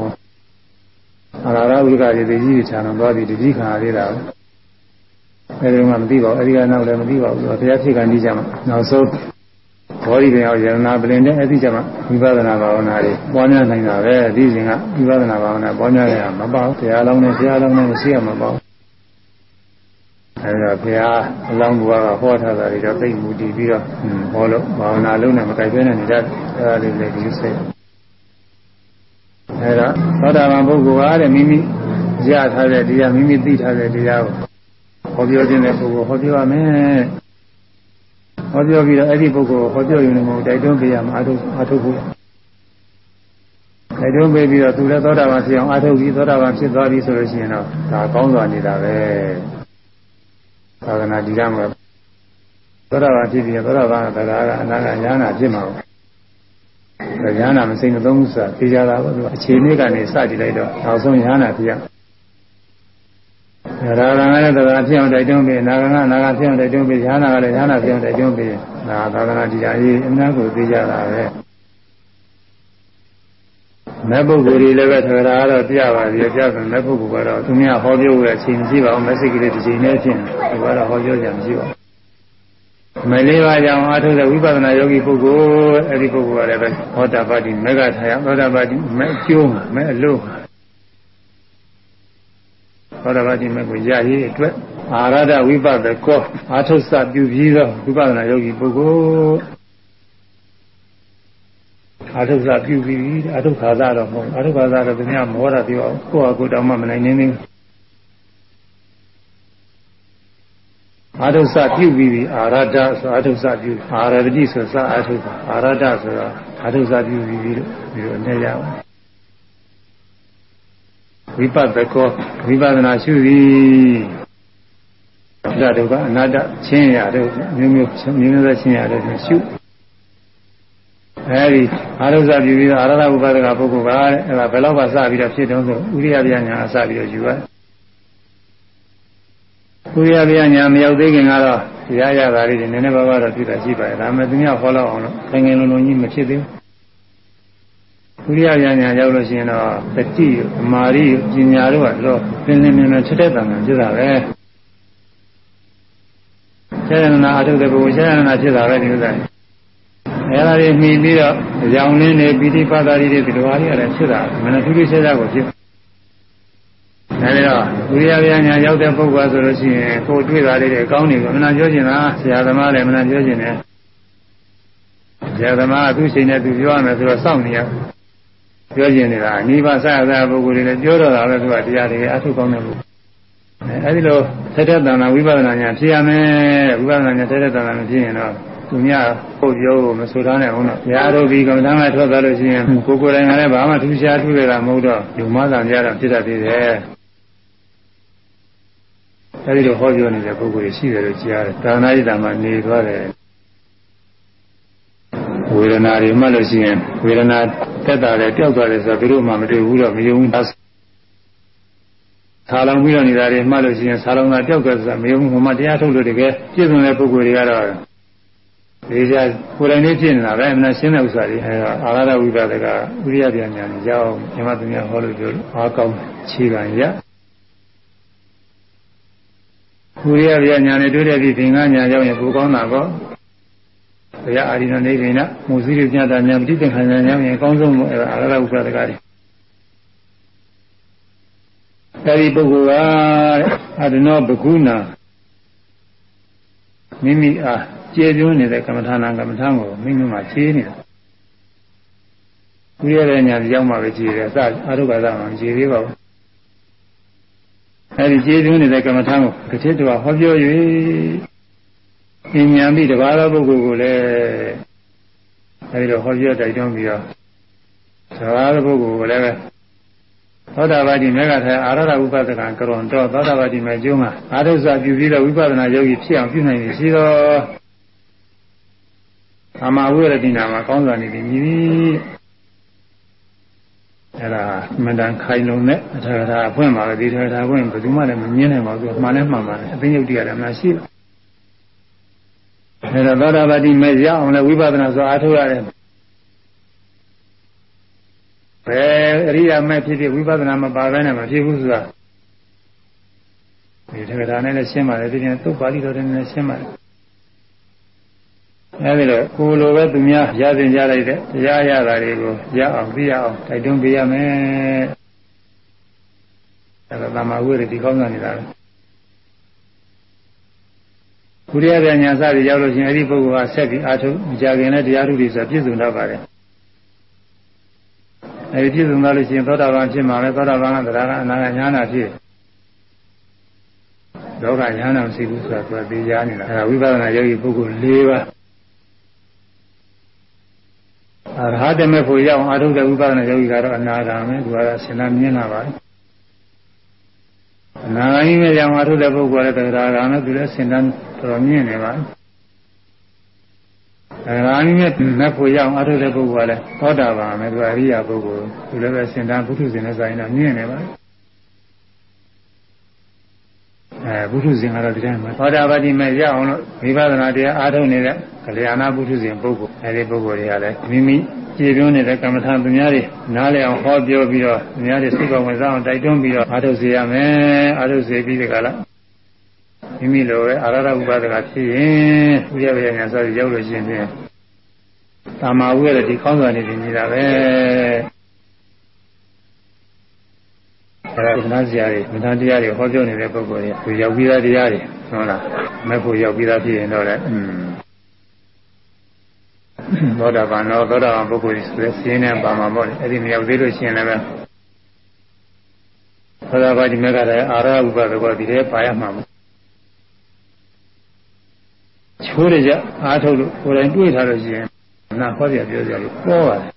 အရာရဝိကရေတကြီးတွေခြံတော်သွားပြီးတတိခါသေးတာအဲဒီကမသိပါဘူးအဲဒီကနောက်လည်းမသိပါဘူးဘုရားဖြစ်ကန်ကြီးကြမှာနောက်ဆုံး ဘောဓိပင်အောင်ယရနာပလင်နဲ့အဲ့ဒီကြမှာဝိပဿနာဘာဝနာတွေပွားများနိုင်တာပဲဒီစဉ်ကဝိပဿနာဘာဝနာပွားများရမှာမပေါ့ဘုရားလောင်းနဲ့ဘုရားလောင်းနဲ့မရှိရမှာပေါ့အဲဒါဘုရားအလောင်းဘုရားကဟောထားတာတွေတော့သိမှုတည်ပြီးတော့ဟောလို့ဘာဝနာလုံးနဲ့မကြိုက်ဘဲနဲ့နေတတ်အဲဒါလေးလည်းဒီစိတ်အဲဒါသောတာပန်ပုဂ္ဂိုလ်ကတဲ့မိမိရထားတဲ့တရားမိမိသိထားတဲ့တရားကိုဟောပြောခြင်းတဲ့ပုဂ္ဂိုလ်ဟောပြောရမယ် ဟောပြောပြီးတော့အဲ့ဒီပုဂ္ဂိုလ်ဟောပြောရင်လည်းမဟုတ်တိုက်တွန်းပေးရမှာအထုအထုဖို့တိုက်တွန်းပေးပြီးတော့သူလည်းသောတာပန်ဖြစ်အောင်အထုပြီးသောတာပန်ဖြစ်သွားပြီဆိုလို့ရှိရင်တော့ဒါကောင်းစွာနေတာပဲသာသနာတည်ရမှာသောတာပန်ဖြစ်ပြီးသောတာပန်တရားကအနာကညာနာဖြစ်မှာပေါ့ညာနာမစိမ့်သုံးဘူးဆိုတာသိကြတာပေါ့သူအခြေအနေကနေစကြည့်လိုက်တော့နောက်ဆုံးညာနာဖြစ်ရ ရာဂံကလည်းတရားဖြစ်အောင်တိုက်တွန်းပြီးနာဂံကနာဂံဖြစ်အောင်တိုက်တွန်းပြီးညာနာကလည်းညာနာဖြစ်အောင်တိုက်တွန်းပြီးဒါသာသနာတရားကြီးအများကိုသိကြတာပဲမဲ့ပုဂ္ဂိုလ်တွေလည်းပဲထရာကတော့ပြပါပြီပြတယ်မဲ့ပုဂ္ဂိုလ်ကတော့သူများဟောပြောရအချိန်မရှိပါဘူးမက်ဆေ့ကလေးတစ်ချိန်နဲ့ဖြစ်တယ်သူကတော့ဟောပြောကြမရှိပါဘူးမလေးပါးကြောင့်အထုတဲ့ဝိပဿနာယောဂီပုဂ္ဂိုလ်အဲ့ဒီပုဂ္ဂိုလ်ကလည်းပဲဟောတာပါတိမေဃထာယသောတာပတိမဲ့အကျိုးမဲ့အလို့ သောတာပတိမဲ့ကိုရရေးအတွက်အာရဒဝိပဿကောအာထုစပြုပြီးသောဝိပဿနာယောဂီပုဂ္ဂိုလ်အာထုစပြုပြီးအာထုခါသတော့မဟုတ်အာထုခါသတော့သူများမောတာပြောကိုယ့်ဟာကိုယ်တောင်မှမနိုင်နေနေအာထုစပြုပြီးအာရဒဆိုအာထုစပြုအာရတိဆိုစအာထုအာရဒဆိုတော့အာထုစပြုပြီးပြီးတော့ဒီလိုအနေရအောင် ဝိပဿကောဝိပဿနာရှုသည်ဒါဒုက္ခအနာတ္တချင်းရတဲ့မျိုးမျိုးမျိုးမျိုးချင်းရတဲ့ရှုအဲဒီအာရုံစပြုပြီးတော့အာရဏဥပါဒကပုဂ္ဂိုလ်ကတဲ့အဲဒါဘယ်တော့မှစပြီးတော့ဖြစ်တုံးဆိုဥရိယပြညာအစပြီးတော့ယူရတယ်ဥရိယပြညာမရောက်သေးခင်ကတော့ရရတာလေးတွေနည်းနည်းပါးပါးတော့ပြတာရှိပါတယ်ဒါပေမဲ့သူများဟောလောက်အောင်လို့ငယ်ငယ်လုံးလုံးကြီးမဖြစ်သေးဘူး ဥရိယပြညာရောက်လို့ရှိရင်တော့တတိအမာရိပညာတို့ကတော့သင်္လင်းမြင်မြင်ချက်တဲ့တန်တန်ဖြစ်တာပဲဆရာနာအထုတဲ့ပုဂ္ဂိုလ်ဆရာနာဖြစ်တာပဲဒီဥစ္စာအဲဒါတွေမှီပြီးတော့ရောင်လင်းနေပိဋိပါဒာရီတွေဒီလိုအားကြီးရတယ်ဖြစ်တာမနထူးထူးခြားခြားကိုဖြစ်အဲဒီတော့ဝိရိယဉာဏ်ရောက်တဲ့ပုဂ္ဂိုလ်ဆိုလို့ရှိရင်ကိုယ်တွေ့တာလေးတွေအကောင်းတွေကိုမနာပြောကျင်တာဆရာသမားလည်းမနာပြောကျင်တယ်ဆရာသမားကသူ့ချိန်နဲ့သူပြောရမယ်ဆိုတော့စောင့်နေရ ပြောကျင်နေတာအနိဗ္ဗာန်ဆရာသာပုဂ္ဂိုလ်တွေလည်းပြောတော့တာပဲသူကတရားတွေအထုကောင်းတဲ့ပုဂ္ဂိုလ်အဲဒီလိုသက်သက်တဏ္ဍာဝိပဿနာဉာဏ်ဖြစ်ရမယ်ဝိပဿနာဉာဏ်သက်သက်တဏ္ဍာမဖြစ်ရင်တော့သူများဟုတ်ပြောမဆိုထားနဲ့ဟုတ်တော့ဘုရားတို့ဒီကမ္ဘာကထွက်သွားလို့ရှိရင်ကိုကိုယ်တိုင်ကလည်းဘာမှထူးခြားထူးရတာမဟုတ်တော့ဒီမသာကြတော့ဖြစ်တတ်သေးတယ်အဲဒီလိုဟောပြောနေတဲ့ပုဂ္ဂိုလ်ရှိတယ်လို့ကြားတယ်သာသနာ့ဣဒ္ဓမှာနေသွားတယ်ဝေဒနာတွေမှတ်လို့ရှိရင်ဝေဒနာ တက်တာလည်းပျောက်သွားတယ်ဆိုတော့ဘယ်လိုမှမတွေ့ဘူးတော့မယုံဘူးဆာလောင်ပြီးတော့နေတာတွေမှတ်လို့ရှိရင်ဆာလောင်တာပျောက်သွားဆိုတာမယုံဘူးဟိုမှာတရားထုတ်လို့တကယ်ပြည့်စုံတဲ့ပုဂ္ဂိုလ်တွေကတော့ဒီကြကိုယ်တိုင်လေးဖြစ်နေတာပဲအမှန်ရှင်းတဲ့ဥစ္စာတွေအဲတော့အာရဝိပဒကဥရိယပြညာနဲ့ကြောင်းမြမသူများဟောလို့ပြောလို့အားကောင်းခြေကံရဥရိယပြညာနဲ့တွေ့တဲ့ဒီသင်္ကညာရောက်ရင်ကိုကောင်းတာကော ဘုရားအာရိဏနေဗိနမူစည်းရညတာညာပဋိသင်္ခါညာရောက်ရင်အကောင်းဆုံးအဲအာရဝိပဒကတွေအဲဒီပုဂ္ဂိုလ်ကအဒနောဘဂုဏမိမိအားကျေပြွန်းနေတဲ့ကမ္မထာနာကမ္မထာကိုမိမိမှာခြေးနေတာဝိရတဲ့ညာကြောင်းမှပဲခြေးတယ်အစအာရုပ္ပဒမှာခြေးသေးပါဘူးအဲဒီခြေးပြွန်းနေတဲ့ကမ္မထာကိုတစ်ချက်တော့ဟောပြော၍ ဉာဏ်ပြီးတပါးသောပုဂ္ဂိုလ်ကိုလည်းအဲဒီတော့ဟောပြောတိုက်တွန်းပြီးတော့တပါးသောပုဂ္ဂိုလ်ကိုလည်းသောတာပတိမေဃထေအာရဏဥပဒကံကရွန်တော့သောတာပတိမေကျုံးကအာရုဇပြုပြီးတော့ဝိပဿနာယောဂီဖြစ်အောင်ပြုနိုင်ပြီရှိတော့အမဝိရတိနာမှာကောင်းစွာနေပြီမြည်ပြီအဲ့ဒါမန္တန်ခိုင်လုံနဲ့အထာထာအဖွင့်ပါပဲဒီထာထာဖွင့်ဘယ်သူမှလည်းမမြင်နိုင်ပါဘူးမှန်လဲမှန်ပါလေအသိဉာဏ်တရားလည်းမရှိဘူး အဲ့တော့သောတာပတိမေရအောင်လဲဝိပဿနာဆိုအားထုတ်ရတယ်ဘယ်အရိယာမဲ့ဖြစ်ဖြစ်ဝိပဿနာမပါဘဲနဲ့မဖြစ်ဘူးဆိုတာဒီထာထာနဲ့လည်းရှင်းပါတယ်ဒီပြန်သုတ်ပါဠိတော်တွေနဲ့ရှင်းပါတယ်အဲဒီတော့ကိုလိုပဲသူများရသင်ကြလိုက်တဲ့တရားရတာတွေကိုရအောင်သိရအောင်တိုက်တွန်းပေးရမယ်အဲဒါသမာဝိရဒီကောင်းစားနေတာပဲ ဘုရားဗျာညာစပြီးရောက်လို့ရှိရင်အဲ့ဒီပုဂ္ဂိုလ်ကဆက်ပြီးအာထုမကြခင်နဲ့တရားထုတွေဆိုပြည့်စုံတော့ပါတယ်အဲဒီပြည့်စုံသွားလို့ရှိရင်သောတာပန်ဖြစ်မှာလဲသောတာပန်ကတရားကအနာဂတ်ညာနာဖြစ်လောကညာနာမရှိဘူးဆိုတာသူကသိကြနေတာအဲဒါဝိပဿနာယောဂီပုဂ္ဂိုလ်၄ပါးအရဟတမေဖို့ရောက်အာထုတဲ့ဥပဒနာယောဂီကတော့အနာဂါမဲသူကတော့ဆင်လာမြင်လာပါအနာဂါကြီးမဲ့ကြောင့်အာထုတဲ့ပုဂ္ဂိုလ်လည်းတရားဂါမဲသူလည်းဆင်လာ တော်မြင်နေပါအရာကြီးမဲ့နတ်ဖို့ရောက်အာထုတဲ့ပုဂ္ဂိုလ်ကလည်းသောတာပန်မဲသူအရိယာပုဂ္ဂိုလ်သူလည်းပဲဆင်လာဘုထုဇင်နဲ့ဆိုင်တော့မြင်နေပါအဲအဲဘုထုဇင်ကတော့ဒီတိုင်းမှာသောတာပတိမဲ့ရအောင်လို့ဝိပဿနာတရားအားထုတ်နေတဲ့ကလျာဏဘုထုဇင်ပုဂ္ဂိုလ်အဲဒီပုဂ္ဂိုလ်တွေကလည်းမိမိကြည်ပြင်းနေတဲ့ကမ္မထာသူများတွေနားလည်အောင်ဟောပြောပြီးတော့သူများတွေစိတ်ကောင်းဝင်စားအောင်တိုက်တွန်းပြီးတော့အားထုတ်စေရမယ်အားထုတ်စေပြီးဒီကလာ မိမိလိုပဲအာရဏဥပဒကဖြစ်ရင်ဥရဗျာညာဆိုရောက်လို့ရှိရင်သာမာဝိရတိကောင်းစွာနေနေနေတာပဲအဲဒါကနာစရာတွေမတန်တရားတွေဟောပြောနေတဲ့ပုဂ္ဂိုလ်တွေသူရောက်ပြီးသားတရားတွေဟုတ်လားမဲ့ဖို့ရောက်ပြီးသားဖြစ်ရင်တော့လည်းอืมသောတာပန်တော့သောတာပန်ပုဂ္ဂိုလ်ကြီးဆိုတဲ့စင်းနဲ့ပါမှာပေါ့လေအဲ့ဒီမရောက်သေးလို့ရှိရင်လည်းပဲသောတာပန်ဒီမဲ့ကတည်းကအာရဥပဒကောဒီထဲပါရမှာပေါ့ ချိုးရကြအားထုတ်လို့ကိုယ်တိုင်တွေးထားလို့ရှိရင်နာဟောပြပြောကြလို့ပေါ်ပါတယ်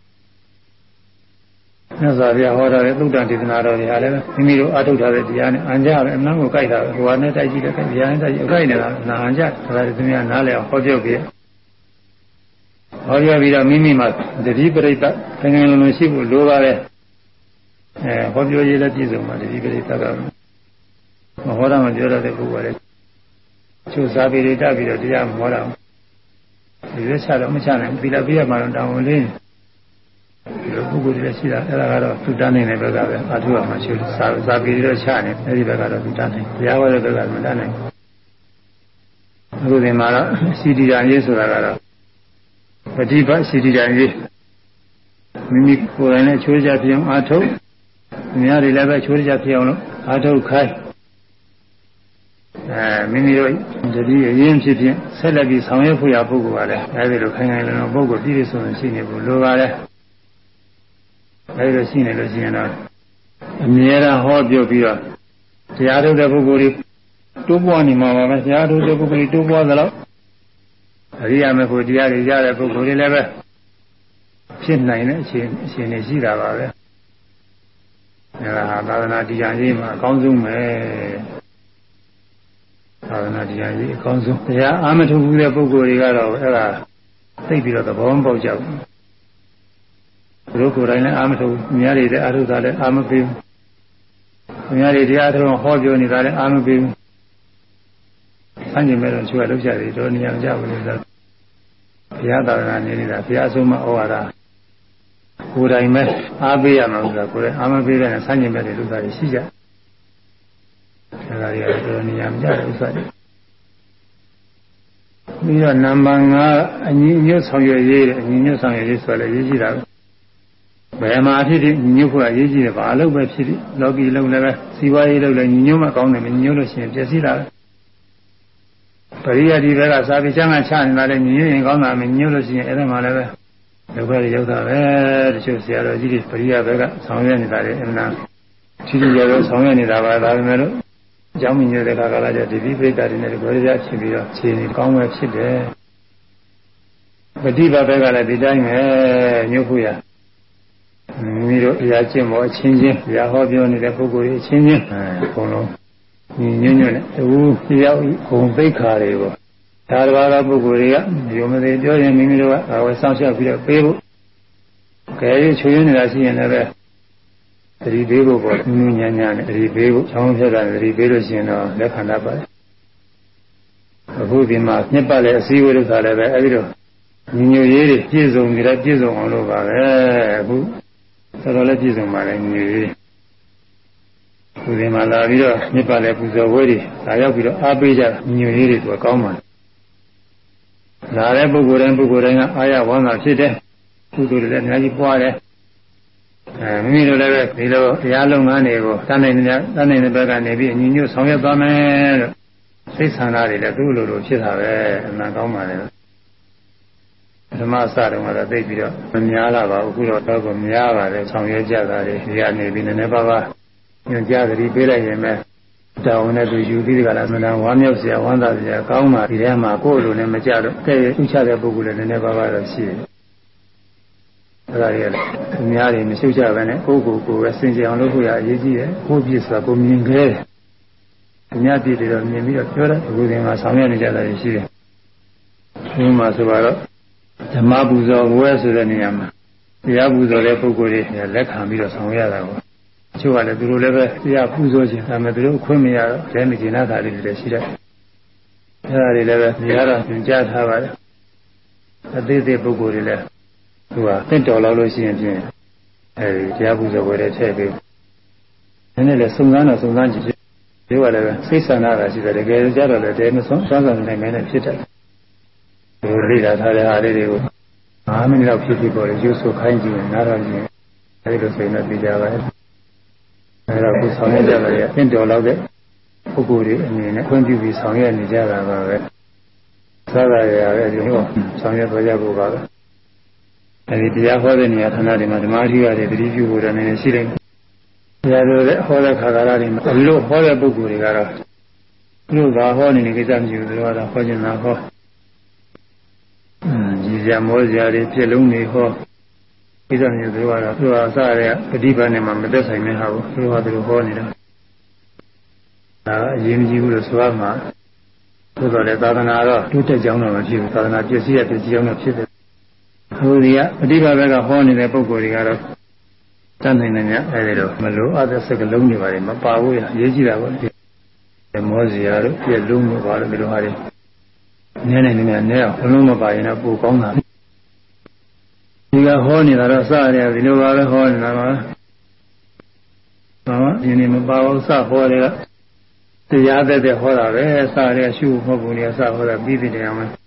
မြတ်စွာဘုရားဟောထားတဲ့သုတ္တဒေသနာတော်တွေဟာလည်းမိမိတို့အထုတ်ထားတဲ့တရားနဲ့အံကြပဲအမှန်ကိုကြိုက်တာပဲဟိုဟာနဲ့တိုက်ကြည့်တယ်တရားနဲ့တိုက်ကြည့်အကြိုက်နေတာနာအံကြဒါလည်းသူများနားလည်အောင်ဟောပြောပြဟောပြောပြီးတော့မိမိမှာတတိပရိသတ်ခိုင်ခိုင်လုံလုံရှိဖို့လိုပါတယ်အဲဟောပြောရေးလည်းပြည့်စုံပါတတိပရိသတ်ကမဟောတာမပြောတတ်တဲ့ပုဂ္ဂိုလ်လည်း ချုပ်စားပြီးတတ်ပြီးတော့တရားမဟောတာဒီလိုချတော့မချနိုင်ဘူးသီလပြည့်ရမှာတော့တောင်းဝင်လေးဒီလိုပုဂ္ဂိုလ်တွေရှိတာအဲ့ဒါကတော့သူတန်းနေတဲ့ဘက်ကပဲအာထုရမှာရှိလို့စာစာပြီးတော့ချနေအဲ့ဒီဘက်ကတော့သူတန်းနေတရားဟောတဲ့ဘက်ကမတန်းနိုင်အခုဒီမှာတော့စီတီရရေးဆိုတာကတော့ပฏิပတ်စီတီရရေးမိမိကိုယ်တိုင်နဲ့ချိုးကြပြအောင်အာထုတ်များတွေလည်းပဲချိုးကြပြအောင်လို့အာထုတ်ခိုင်း အဲမိမိတို့တတိအရင်ဖြစ်ဖြစ်ဆက်လက်ပြီးဆောင်ရွက်ဖို့ရပုဂ္ဂိုလ်ကလည်းအဲဒီလိုခိုင်ခိုင်လုံလုံပုဂ္ဂိုလ်ပြည့်စုံရှိနေဖို့လိုပါတယ်အဲဒီလိုရှိနေလို့ရှိရင်တော့အမြဲတမ်းဟောပြောပြီးတော့တရားထုတ်တဲ့ပုဂ္ဂိုလ်တွေတိုးပွားနေမှာပါပဲတရားထုတ်တဲ့ပုဂ္ဂိုလ်တွေတိုးပွားသလောက်အရိယာမေဖို့တရားတွေရတဲ့ပုဂ္ဂိုလ်တွေလည်းပဲဖြစ်နိုင်တဲ့အခြေအခြေအနေရှိတာပါပဲအဲဒါဟာသာသနာတရားကြီးမှာအကောင်းဆုံးပဲ သာသနာတရားကြီးအကောင်းဆုံးတရားအာမထုတ်ဘူးတဲ့ပုဂ္ဂိုလ်တွေကတော့အဲ့ဒါသိပြီးတော့သဘောမပေါက်ကြဘူးသူတို့ကိုယ်တိုင်လည်းအာမထုတ်ဘူးများတွေလည်းအာထုတာလည်းအာမပေးဘူးများတွေတရားထုတ်ဟောပြောနေတာလည်းအာမပေးဘူးဆန့်ကျင်မဲ့တော့သူကလောက်ကြတယ်တော့နေရာကြဘူးလို့ဆိုဘုရားသာသနာနေနေတာဘုရားဆုံးမဩဝါဒကိုယ်တိုင်ပဲအားပေးရမှာဆိုတာကိုယ်တိုင်အာမပေးတဲ့ဆန့်ကျင်မဲ့တွေလူသားတွေရှိကြ အဲဒါတွေကတော့နေရာမကြတဲ့ဥစ္စာတွေပြီးတော့နံပါတ်5အညီညွတ်ဆောင်ရွက်ရေးတဲ့အညီညွတ်ဆောင်ရွက်ရေးဆိုလည်းရေးကြည့်တာပဲဘယ်မှာဖြစ်ဖြစ်ညီညွတ်ဖို့အရေးကြီးတယ်ဘာလို့ပဲဖြစ်ဖြစ်လောကီလုံးလည်းပဲစီးပွားရေးလုံးလည်းညီညွတ်မှကောင်းတယ်မညီညွတ်လို့ရှိရင်ပျက်စီးတာပဲပရိယတ်ဒီဘက်ကစာပေကျမ်းကချနေတာလည်းညီညွတ်ရင်ကောင်းတာမညီညွတ်လို့ရှိရင်အဲ့ဒါမှလည်းပဲဒုက္ခတွေရောက်တာပဲတချို့ဆရာတော်ကြီးတွေပရိယတ်ဘက်ကဆောင်ရွက်နေတာလည်းအမှန်ထိထိရောက်ရောက်ဆောင်ရွက်နေတာပါဒါပေမဲ့လို့အ ကြောင်းမညွှန်တဲ့ခါကလာကြဒီပိပိတ္တာတွေနဲ့ဘယ်လိုရဖြစ်ပြီးတော့ခြေနေကောင်းပဲဖြစ်တယ်ပฏิပါဘက်ကလည်းဒီတိုင်းပဲညှုပ်ဖို့ရမိမိတို့အရာကျင့်ပေါ်အချင်းချင်းဘုရားဟောပြောနေတဲ့ပုဂ္ဂိုလ်တွေအချင်းချင်းအကုန်လုံးညီညွတ်ညွတ်နဲ့တူရောက်ဂုံသိက္ခာတွေကိုဒါတစ်ပါးသောပုဂ္ဂိုလ်တွေကယုံမသိပြောရင်မိမိတို့ကဝယ်ဆောင်ရှောက်ပြီးတော့ပေးဖို့ကဲရချွေးနေတာရှိရင်လည်း သတိပေးဖို့ပေါ့နူးညံ့ညံ့နဲ့သတိပေးဖို့ချောင်းဖြတ်တာသတိပေးလို့ရှိရင်တော့လက်ခံတတ်ပါတယ်အခုဒီမှာညစ်ပတ်တဲ့အစည်းအဝေးတွေဆိုလည်းပဲအဲဒီတော့ညီညွတ်ရေးတွေပြည့်စုံကြတဲ့ပြည့်စုံအောင်လို့ပါပဲအခုတော်တော်လေးပြည့်စုံပါလေညီညွတ်ရေးခုဒီမှာလာပြီးတော့ညစ်ပတ်တဲ့ပူဇော်ဝဲတွေလာရောက်ပြီးတော့အားပေးကြညီညွတ်ရေးတွေကကောင်းပါလာတဲ့ပုဂ္ဂိုလ်တိုင်းပုဂ္ဂိုလ်တိုင်းကအာရဝမ်းသာဖြစ်တယ်ကုသိုလ်တွေလည်းအများကြီးပွားတယ် အဲမိမိတို့လည်းပဲဒီလိုတရားလုံးငန်းတွေကိုတန်းနိုင်တဲ့တန်းနိုင်တဲ့ဘက်ကနေပြီးအညီညွတ်ဆောင်ရွက်သွားမယ်လို့စိတ်ဆန္ဒတွေလည်းသူ့လိုလိုဖြစ်တာပဲအမှန်ကောင်းပါလေဓမ္မစတုန်းကတော့သိပြီးတော့မများလာပါဘူးအခုတော့တော့များပါတယ်ဆောင်ရွက်ကြတာတွေဒီကနေပြီးနည်းနည်းပါးပါးညွှန်ကြားသတိပေးလိုက်ရင်ပဲတောင်းနဲ့သူယူပြီးကြလားမနာဝမ်းမြောက်စရာဝမ်းသာစရာကောင်းပါဒီထဲမှာကိုယ်လိုနဲ့မကြတော့တဲ့ဥချတဲ့ပုဂ္ဂိုလ်လည်းနည်းနည်းပါးပါးတော့ရှိတယ် အဲ့ဒါတွေကလည်းအများကြီးမရှုပ်ကြပဲနဲ့ကိုယ့်ကိုယ်ကိုယ်ပဲစင်ကြအောင်လုပ်ဖို့ရအရေးကြီးတယ်ကိုယ့်ပြစ်ဆိုတာကိုမြင်ခဲတယ်အများပြည်တွေတော့မြင်ပြီးတော့ပြောတယ်အခုဒီမှာဆောင်ရွက်နေကြတာရှိတယ်ဒီမှာဆိုတော့ဓမ္မပူဇော်ဝဲဆိုတဲ့နေရာမှာတရားပူဇော်တဲ့ပုဂ္ဂိုလ်တွေလက်ခံပြီးတော့ဆောင်ရတာကိုချို့ကလည်းသူတို့လည်းပဲတရားပူဇော်ခြင်းဒါပေမဲ့သူတို့ခွင့်မရတော့လဲမကျင်တာတွေလည်းရှိတယ်အဲဒါတွေလည်းပဲဒီကတော့သင်ကြားထားပါတယ်အသေးသေးပုဂ္ဂိုလ်တွေလည်း သူကတင့်တော်လောက်လို့ရှိရင်ဖြင့်အဲဒီတရားပူဇော်ဝယ်တဲ့ထည့်ပေးနည်းနည်းလည်းစုံစမ်းတော့စုံစမ်းကြည့်ဒီကလည်းစိတ်ဆန္ဒတာရှိတယ်တကယ်ကြတော့လည်းတဲမဆုံးစွမ်းဆောင်နိုင်မယ်နဲ့ဖြစ်တယ်ဒီရိတာထားတဲ့အားလေးတွေကို5မိနစ်လောက်ဖြစ်ဖြစ်ပေါ်လေရုပ်ဆိုခိုင်းကြည့်ရင်နားတော့ကြည့်အဲဒီလိုဆိုရင်တော့ပြီးကြပါရဲ့အဲတော့ခုဆောင်ရကြပါရဲ့အင့်တော်လောက်တဲ့ပုဂ္ဂိုလ်တွေအနေနဲ့ခွင့်ပြုပြီးဆောင်ရွက်နေကြတာပါပဲသာသာရရပဲဒီလိုဆောင်ရွက်သွားကြဖို့ပါပဲ အဲဒီတရားဟောတဲ့နေရာဌာနတွေမှာဓမ္မအဓိကတွေတတိပြုဖို့လည်းနည်းနည်းရှိတယ်တရားတော်တဲ့ဟောတဲ့ခါကာလတွေမှာအလို့ဟောတဲ့ပုဂ္ဂိုလ်တွေကတော့သူတို့ကဟောနေတဲ့ကိစ္စမရှိဘူးသူတို့ကတော့ဟောကျင်တာဟောအင်းကြီးစရာမောစရာတွေပြည့်လုံးတွေဟောကိစ္စမျိုးသူတို့ကတော့သူကအစရတဲ့ပฏิပတ်နဲ့မှမသက်ဆိုင်တဲ့ဟာကိုသူတို့ကသူတို့ဟောနေတာဒါအရင်ကြီးဘူးလို့ဆိုရမှာသို့တော်လည်းသာသနာတော့တိုးတက်ကြောင်းတော့မဖြစ်ဘူးသာသနာပြည့်စည်ရပြည့်စည်ကြောင်းတော့ဖြစ်တယ် ဟိုဒီကပฏิပတ်ဘက်ကဟောနေတဲ့ပုဂ္ဂိုလ်တွေကတော့တတ်နိုင်နေကြအဲဒီတော့မလို့အပ်တဲ့စကလုံးတွေပါတယ်မပါဘူးရအရေးကြီးတာပေါ့မောစရာတို့ပြည့်လုံးတို့ပါလို့ဒီလိုဟာတွေနည်းနည်းနည်းနည်းနဲ့ဘလုံးမပါရင်တော့ပိုကောင်းတာဒီကဟောနေတာတော့စရတယ်ဒီလိုပါပဲဟောနေတာပါဘာမှဒီနေ့မပါဘူးစဟောတယ်ကတရားသက်သက်ဟောတာပဲစရတယ်ရှုဖို့ပုံနေစဟောတာပြီးပြီတရားမှာ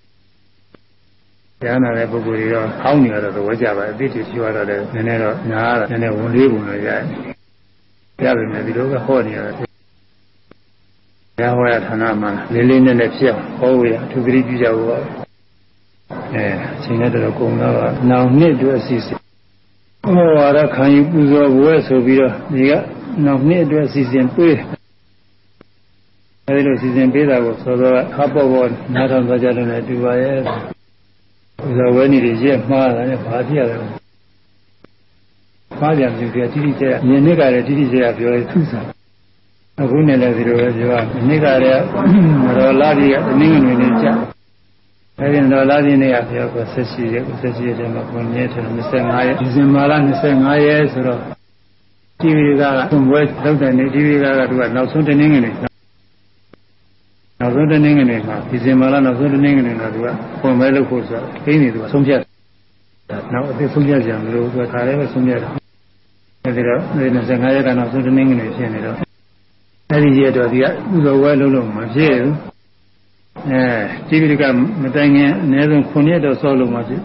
တရားနာတဲ့ပုဂ္ဂိုလ်တွေတော့ဟောင်းနေရတော့သဘောကျပါအသိတည်ရှိရတော့လည်းနည်းနည်းတော့နားရနည်းနည်းဝင်လေးပုံလို့ရတယ်။ရပါမယ်ဒီလိုကဟောနေရတယ်။ဘုရားဟောရဌာနမှာလေးလေးနက်နက်ဖြစ်အောင်ဟောဝေးအထူးဂရိပြုကြဖို့ပါ။အဲအချိန်နဲ့တော့ကုန်တော့နောင်နှစ်အတွက်အစီအစဉ်ဟောရတဲ့ခံယူပူဇော်ဘွယ်ဆိုပြီးတော့ဒီကနောင်နှစ်အတွက်အစီအစဉ်ပေးအဲဒီလိုစီစဉ်ပေးတာကိုဆိုတော့ဟပ်ပေါ်ပေါ်နားထောင်ကြကြတယ်နဲ့တူပါရဲ့။ ဇဝဲနေတွေရက်မှားတာနဲ့ဘာဖြစ်ရလဲမှားကြံပြီပြတိတိကျကျမြင်နေကြတယ်တိတိကျကျပြောရသူစားအခုနဲ့လည်းဒီလိုပဲပြောရနေ့ကလည်းရောလာပြီကနင်းငွေနေကြအဲဒီတော့လာပြီနေ့ကပြောကိုဆက်ရှိရဲ့ဆက်ရှိရဲ့မှာကိုမြဲတယ်25ရက်ဒီဇင်ဘာလ25ရက်ဆိုတော့ဒီဝိကကသုံးပွဲလောက်တဲ့နေ့ဒီဝိကကသူကနောက်ဆုံးတနင်္ဂနွေ နောက်ဆုံးတနင်္ဂနွေမှာဒီဇင်ဘာလနောက်ဆုံးတနင်္ဂနွေမှာသူကပုံမဲလုပ်ဖို့ဆိုတော့ခင်းနေသူကဆုံးဖြတ်နောက်အသိဆုံးဖြတ်ကြံလို့သူကခါလေးပဲဆုံးဖြတ်တယ်အဲဒီတော့25ရက်ကနောက်ဆုံးတနင်္ဂနွေဖြစ်နေတော့အဲဒီရက်တော့ဒီကဥသောဝဲလုံးလုံးမဖြစ်ဘူးအဲဒီပိဋကမတိုင်ခင်အနည်းဆုံး9ရက်တော့စောလို့မှဖြစ်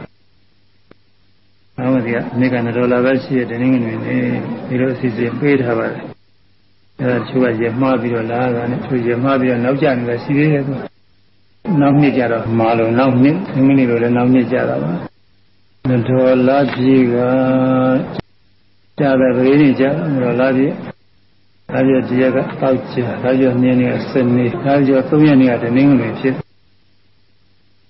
ဘာမှဒီကနေကဒေါ်လာပဲရှိတဲ့တနင်္ဂနွေနေ့ဒီလိုအစီအစဉ်ပေးထားပါတယ် အဲဒါသူကရမှားပြီးတော့လာတာနဲ့သူရမှားပြီးတော့နောက်ကျနေတာရှိသေးတယ်သူနောက်နှစ်ကျတော့မာလို့နောက်နှစ်သင်္ကနေ့လိုလည်းနောက်နှစ်ကျတာပါဒေါ်လာကြီးကကျတဲ့ပရိနိကျဒေါ်လာကြီးဒါကြောင့်ဒီရက်ကတောက်ချာဒါကြောင့်နင်းနေစနေဒါကြောင့်သုံးရက်နေကတနင်္ဂနွေဖြစ်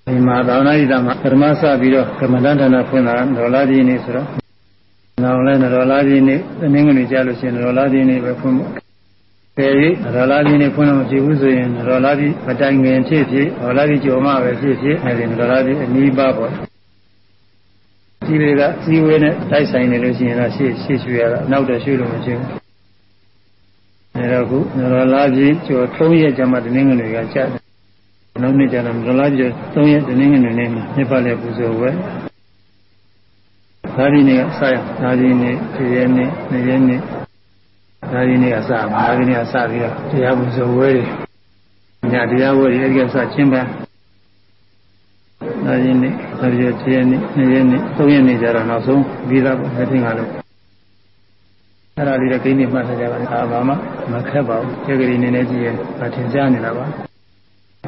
ဒီမှာသာဝနာ့ဣဒမှာပထမစပြီးတော့ကမ္မဋ္ဌာန်းဖွင့်တာဒေါ်လာကြီးနေဆိုတော့နောက်လဲဒေါ်လာကြီးနေတနင်္ဂနွေကျလို့ရှိရင်ဒေါ်လာကြီးနေပဲဖွင့်ဖို့။ ပေရီဒေါ်လာကြီးနဲ့ဖွင့်လို့မဖြစ်ဘူးဆိုရင်ဒေါ်လာကြီးမတိုင်ငင်ဖြစ်ဖြစ်ဒေါ်လာကြီးကြော်မှပဲဖြစ်ဖြစ်အဲဒီဒေါ်လာကြီးအနီးပါပေါ့။ဒီတွေကစီဝေးနဲ့တိုက်ဆိုင်နေလို့ရှိရင်တော့ရှေ့ရှေ့ရွှေရတာနောက်တော့ရွှေလို့မဖြစ်ဘူး။အဲတော့ခုဒေါ်လာကြီးကြော်3ရက်ကျမှတနင်္ဂနွေကကျတယ်။နောက်နေ့ကျတော့ဒေါ်လာကြီး3ရက်တနင်္ဂနွေနေ့မှာမြစ်ပါလေပူဇော်ဝဲ။ဒါဒီနေ့ကစရဒါဒီနေ့ဒီရက်နေ့နေ့ရက်နေ့ ဒါဒီနေ့အစမှာဒါဒီနေ့အစပြီးတော့တရားဘူးဇဝဲတွေညတရားဝဲတွေအဲဒီကစချင်းပန်းဒါဒီနေ့ဒါဒီတရားနေ့နေ့ရက်နေ့သုံးရက်နေ့ကျတော့နောက်ဆုံးပြီးသားပေါ့မထင်ပါလို့အဲ့ဒါလေးတော့ကိန်းနေမှတ်ထားကြပါလားဘာမှမခက်ပါဘူးကျေကလေးနေနေကြည့်ရင်မထင်ရှားနေတာပါ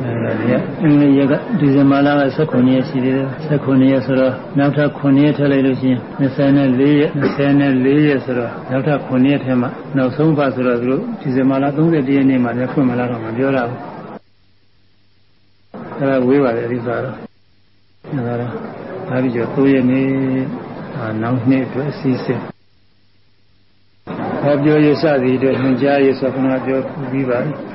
အဲဒီကအင်္ဂလိပ်ရက်ကဒီဇင်ဘာလက19ရက်ရှိသေးတယ်19ရက်ဆိုတော့နောက်ထပ်9ရက်ထည့်လိုက်လို့ရှိရင်24ရက်24ရက်ဆိုတော့နောက်ထပ်9ရက်ထဲမှာနောက်ဆုံးပါဆိုတော့သူတို့ဒီဇင်ဘာလ31ရက်နေ့မှာလည်းဖွင့်မလာတော့မပြောတာဘူးအဲဒါဝေးပါတယ်ဒီဆိုတော့အဲဒါတော့ဒါပြီးကျော်3ရက်နေ့နောက်နှစ်အတွက်အစည်းအဝေးဟောပြောရစသည်အတွက်ညွှန်ကြားရဆိုခဏပြောပြီးပါပြီ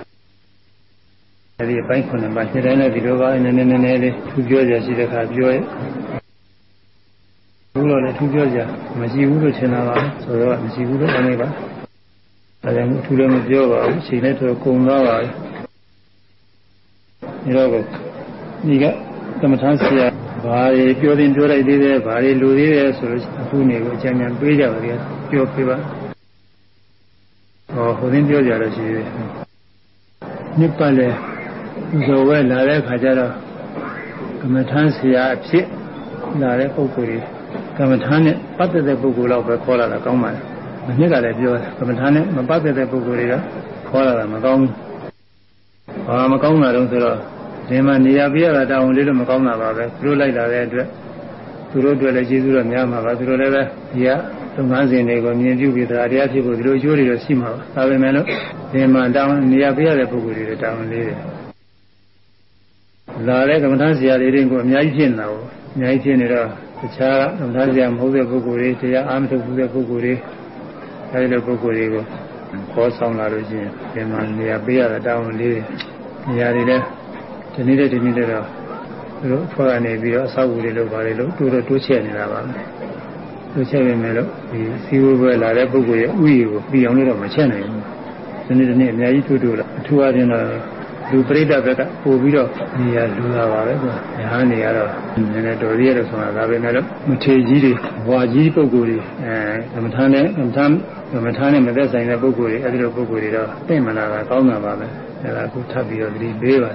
အဲဒီအပိုင်းခုနှစ်ပိုင်းဒီတိုင်းနဲ့ဒီလိုပါနည်းနည်းနည်းနည်းလေးထူပြောကြရှိတဲ့အခါပြောရဲ့ဘူးတော့လည်းထူပြောကြမရှိဘူးလို့ထင်တာပါဆိုတော့မရှိဘူးလို့အနေပါဒါကြောင့်အထူးလည်းမပြောပါဘူးအချိန်နဲ့တော့ကုန်သွားပါပြီဒီတော့ဒီကသမထဆရာဘာတွေပြောတင်ပြောလိုက်သေးတယ်ဘာတွေလူသေးတယ်ဆိုလို့အခုနေကိုအကြံဉာဏ်ပေးကြပါလေပြောပြပါဟောဟိုသိပြောကြလို့ရှိသေးတယ်နှစ်ပတ်လဲ ဇော်ဝဲလာတဲ့ခါကျတော့ကမ္မထဆရာအဖြစ်လာတဲ့ပုဂ္ဂိုလ်တွေကမ္မထနဲ့ပတ်သက်တဲ့ပုဂ္ဂိုလ်တော့ပဲခေါ်လာတာကောင်းပါလားမနှစ်ကလည်းပြောတယ်ကမ္မထနဲ့မပတ်သက်တဲ့ပုဂ္ဂိုလ်တွေကခေါ်လာတာမကောင်းဘူးဘာမကောင်းတာတော့ဆိုတော့ဒီမှာနေရာပြရတာတောင်းလေးလို့မကောင်းတာပါပဲသူတို့လိုက်လာတဲ့အတွက်သူတို့အတွက်လည်းကျေးဇူးတော်များမှာပါသူတို့လည်းပဲဒီကလုပ်ငန်းစဉ်တွေကိုမြင်ပြုပြီးတရားတရားဖြစ်ဖို့ဒီလိုအကျိုးတွေတော့ရှိမှာပါဒါပေမဲ့လို့ဒီမှာတောင်းနေရာပြရတဲ့ပုဂ္ဂိုလ်တွေတောင်းလေးတယ် လာတဲ့ကမ္မထဆရာတွေတွေကိုအများကြီးဖြစ်နေတာကိုအများကြီးဖြစ်နေတော့တခြားကမ္မထဆရာမဟုတ်တဲ့ပုဂ္ဂိုလ်တွေတရားအားမထုတ်ဘူးတဲ့ပုဂ္ဂိုလ်တွေအဲဒီလိုပုဂ္ဂိုလ်တွေကိုခေါ်ဆောင်လာလို့ရှိရင်ဒီမှာနေရာပြရတာတောင်းလေးတယ်နေရာတွေလည်းဒီနေ့တဲ့ဒီနေ့တဲ့တော့သူတို့အဖွဲ့ကနေပြီးတော့အဆောက်အဦတွေလုပ်ပါလေလို့တိုးတော့တိုးချက်နေတာပါတိုးချက်နေမယ်လို့ဒီစီဝဘွယ်လာတဲ့ပုဂ္ဂိုလ်ရဲ့ဥယျာဉ်ကိုပြီးအောင်လို့တော့မချက်နိုင်ဘူးဒီနေ့ဒီနေ့အများကြီးတိုးတိုးလာအထူးအားဖြင့်တော့ လူပရိသတ်ဘက်ကပို့ပြီးတော့နေရာလူလာပါပဲကွာညာနေရတော့နည်းနည်းတော်ရရလို့ဆိုတာဒါပဲမဲ့လို့မထေကြီးတွေဘွာကြီးပုဂ္ဂိုလ်တွေအဲသမထမ်းနဲ့သမထမ်းသမထမ်းနဲ့မသက်ဆိုင်တဲ့ပုဂ္ဂိုလ်တွေအဲဒီလိုပုဂ္ဂိုလ်တွေတော့သိမလာတာကောင်းတာပါပဲအဲဒါအခုထပ်ပြီးတော့သတိပေးပါ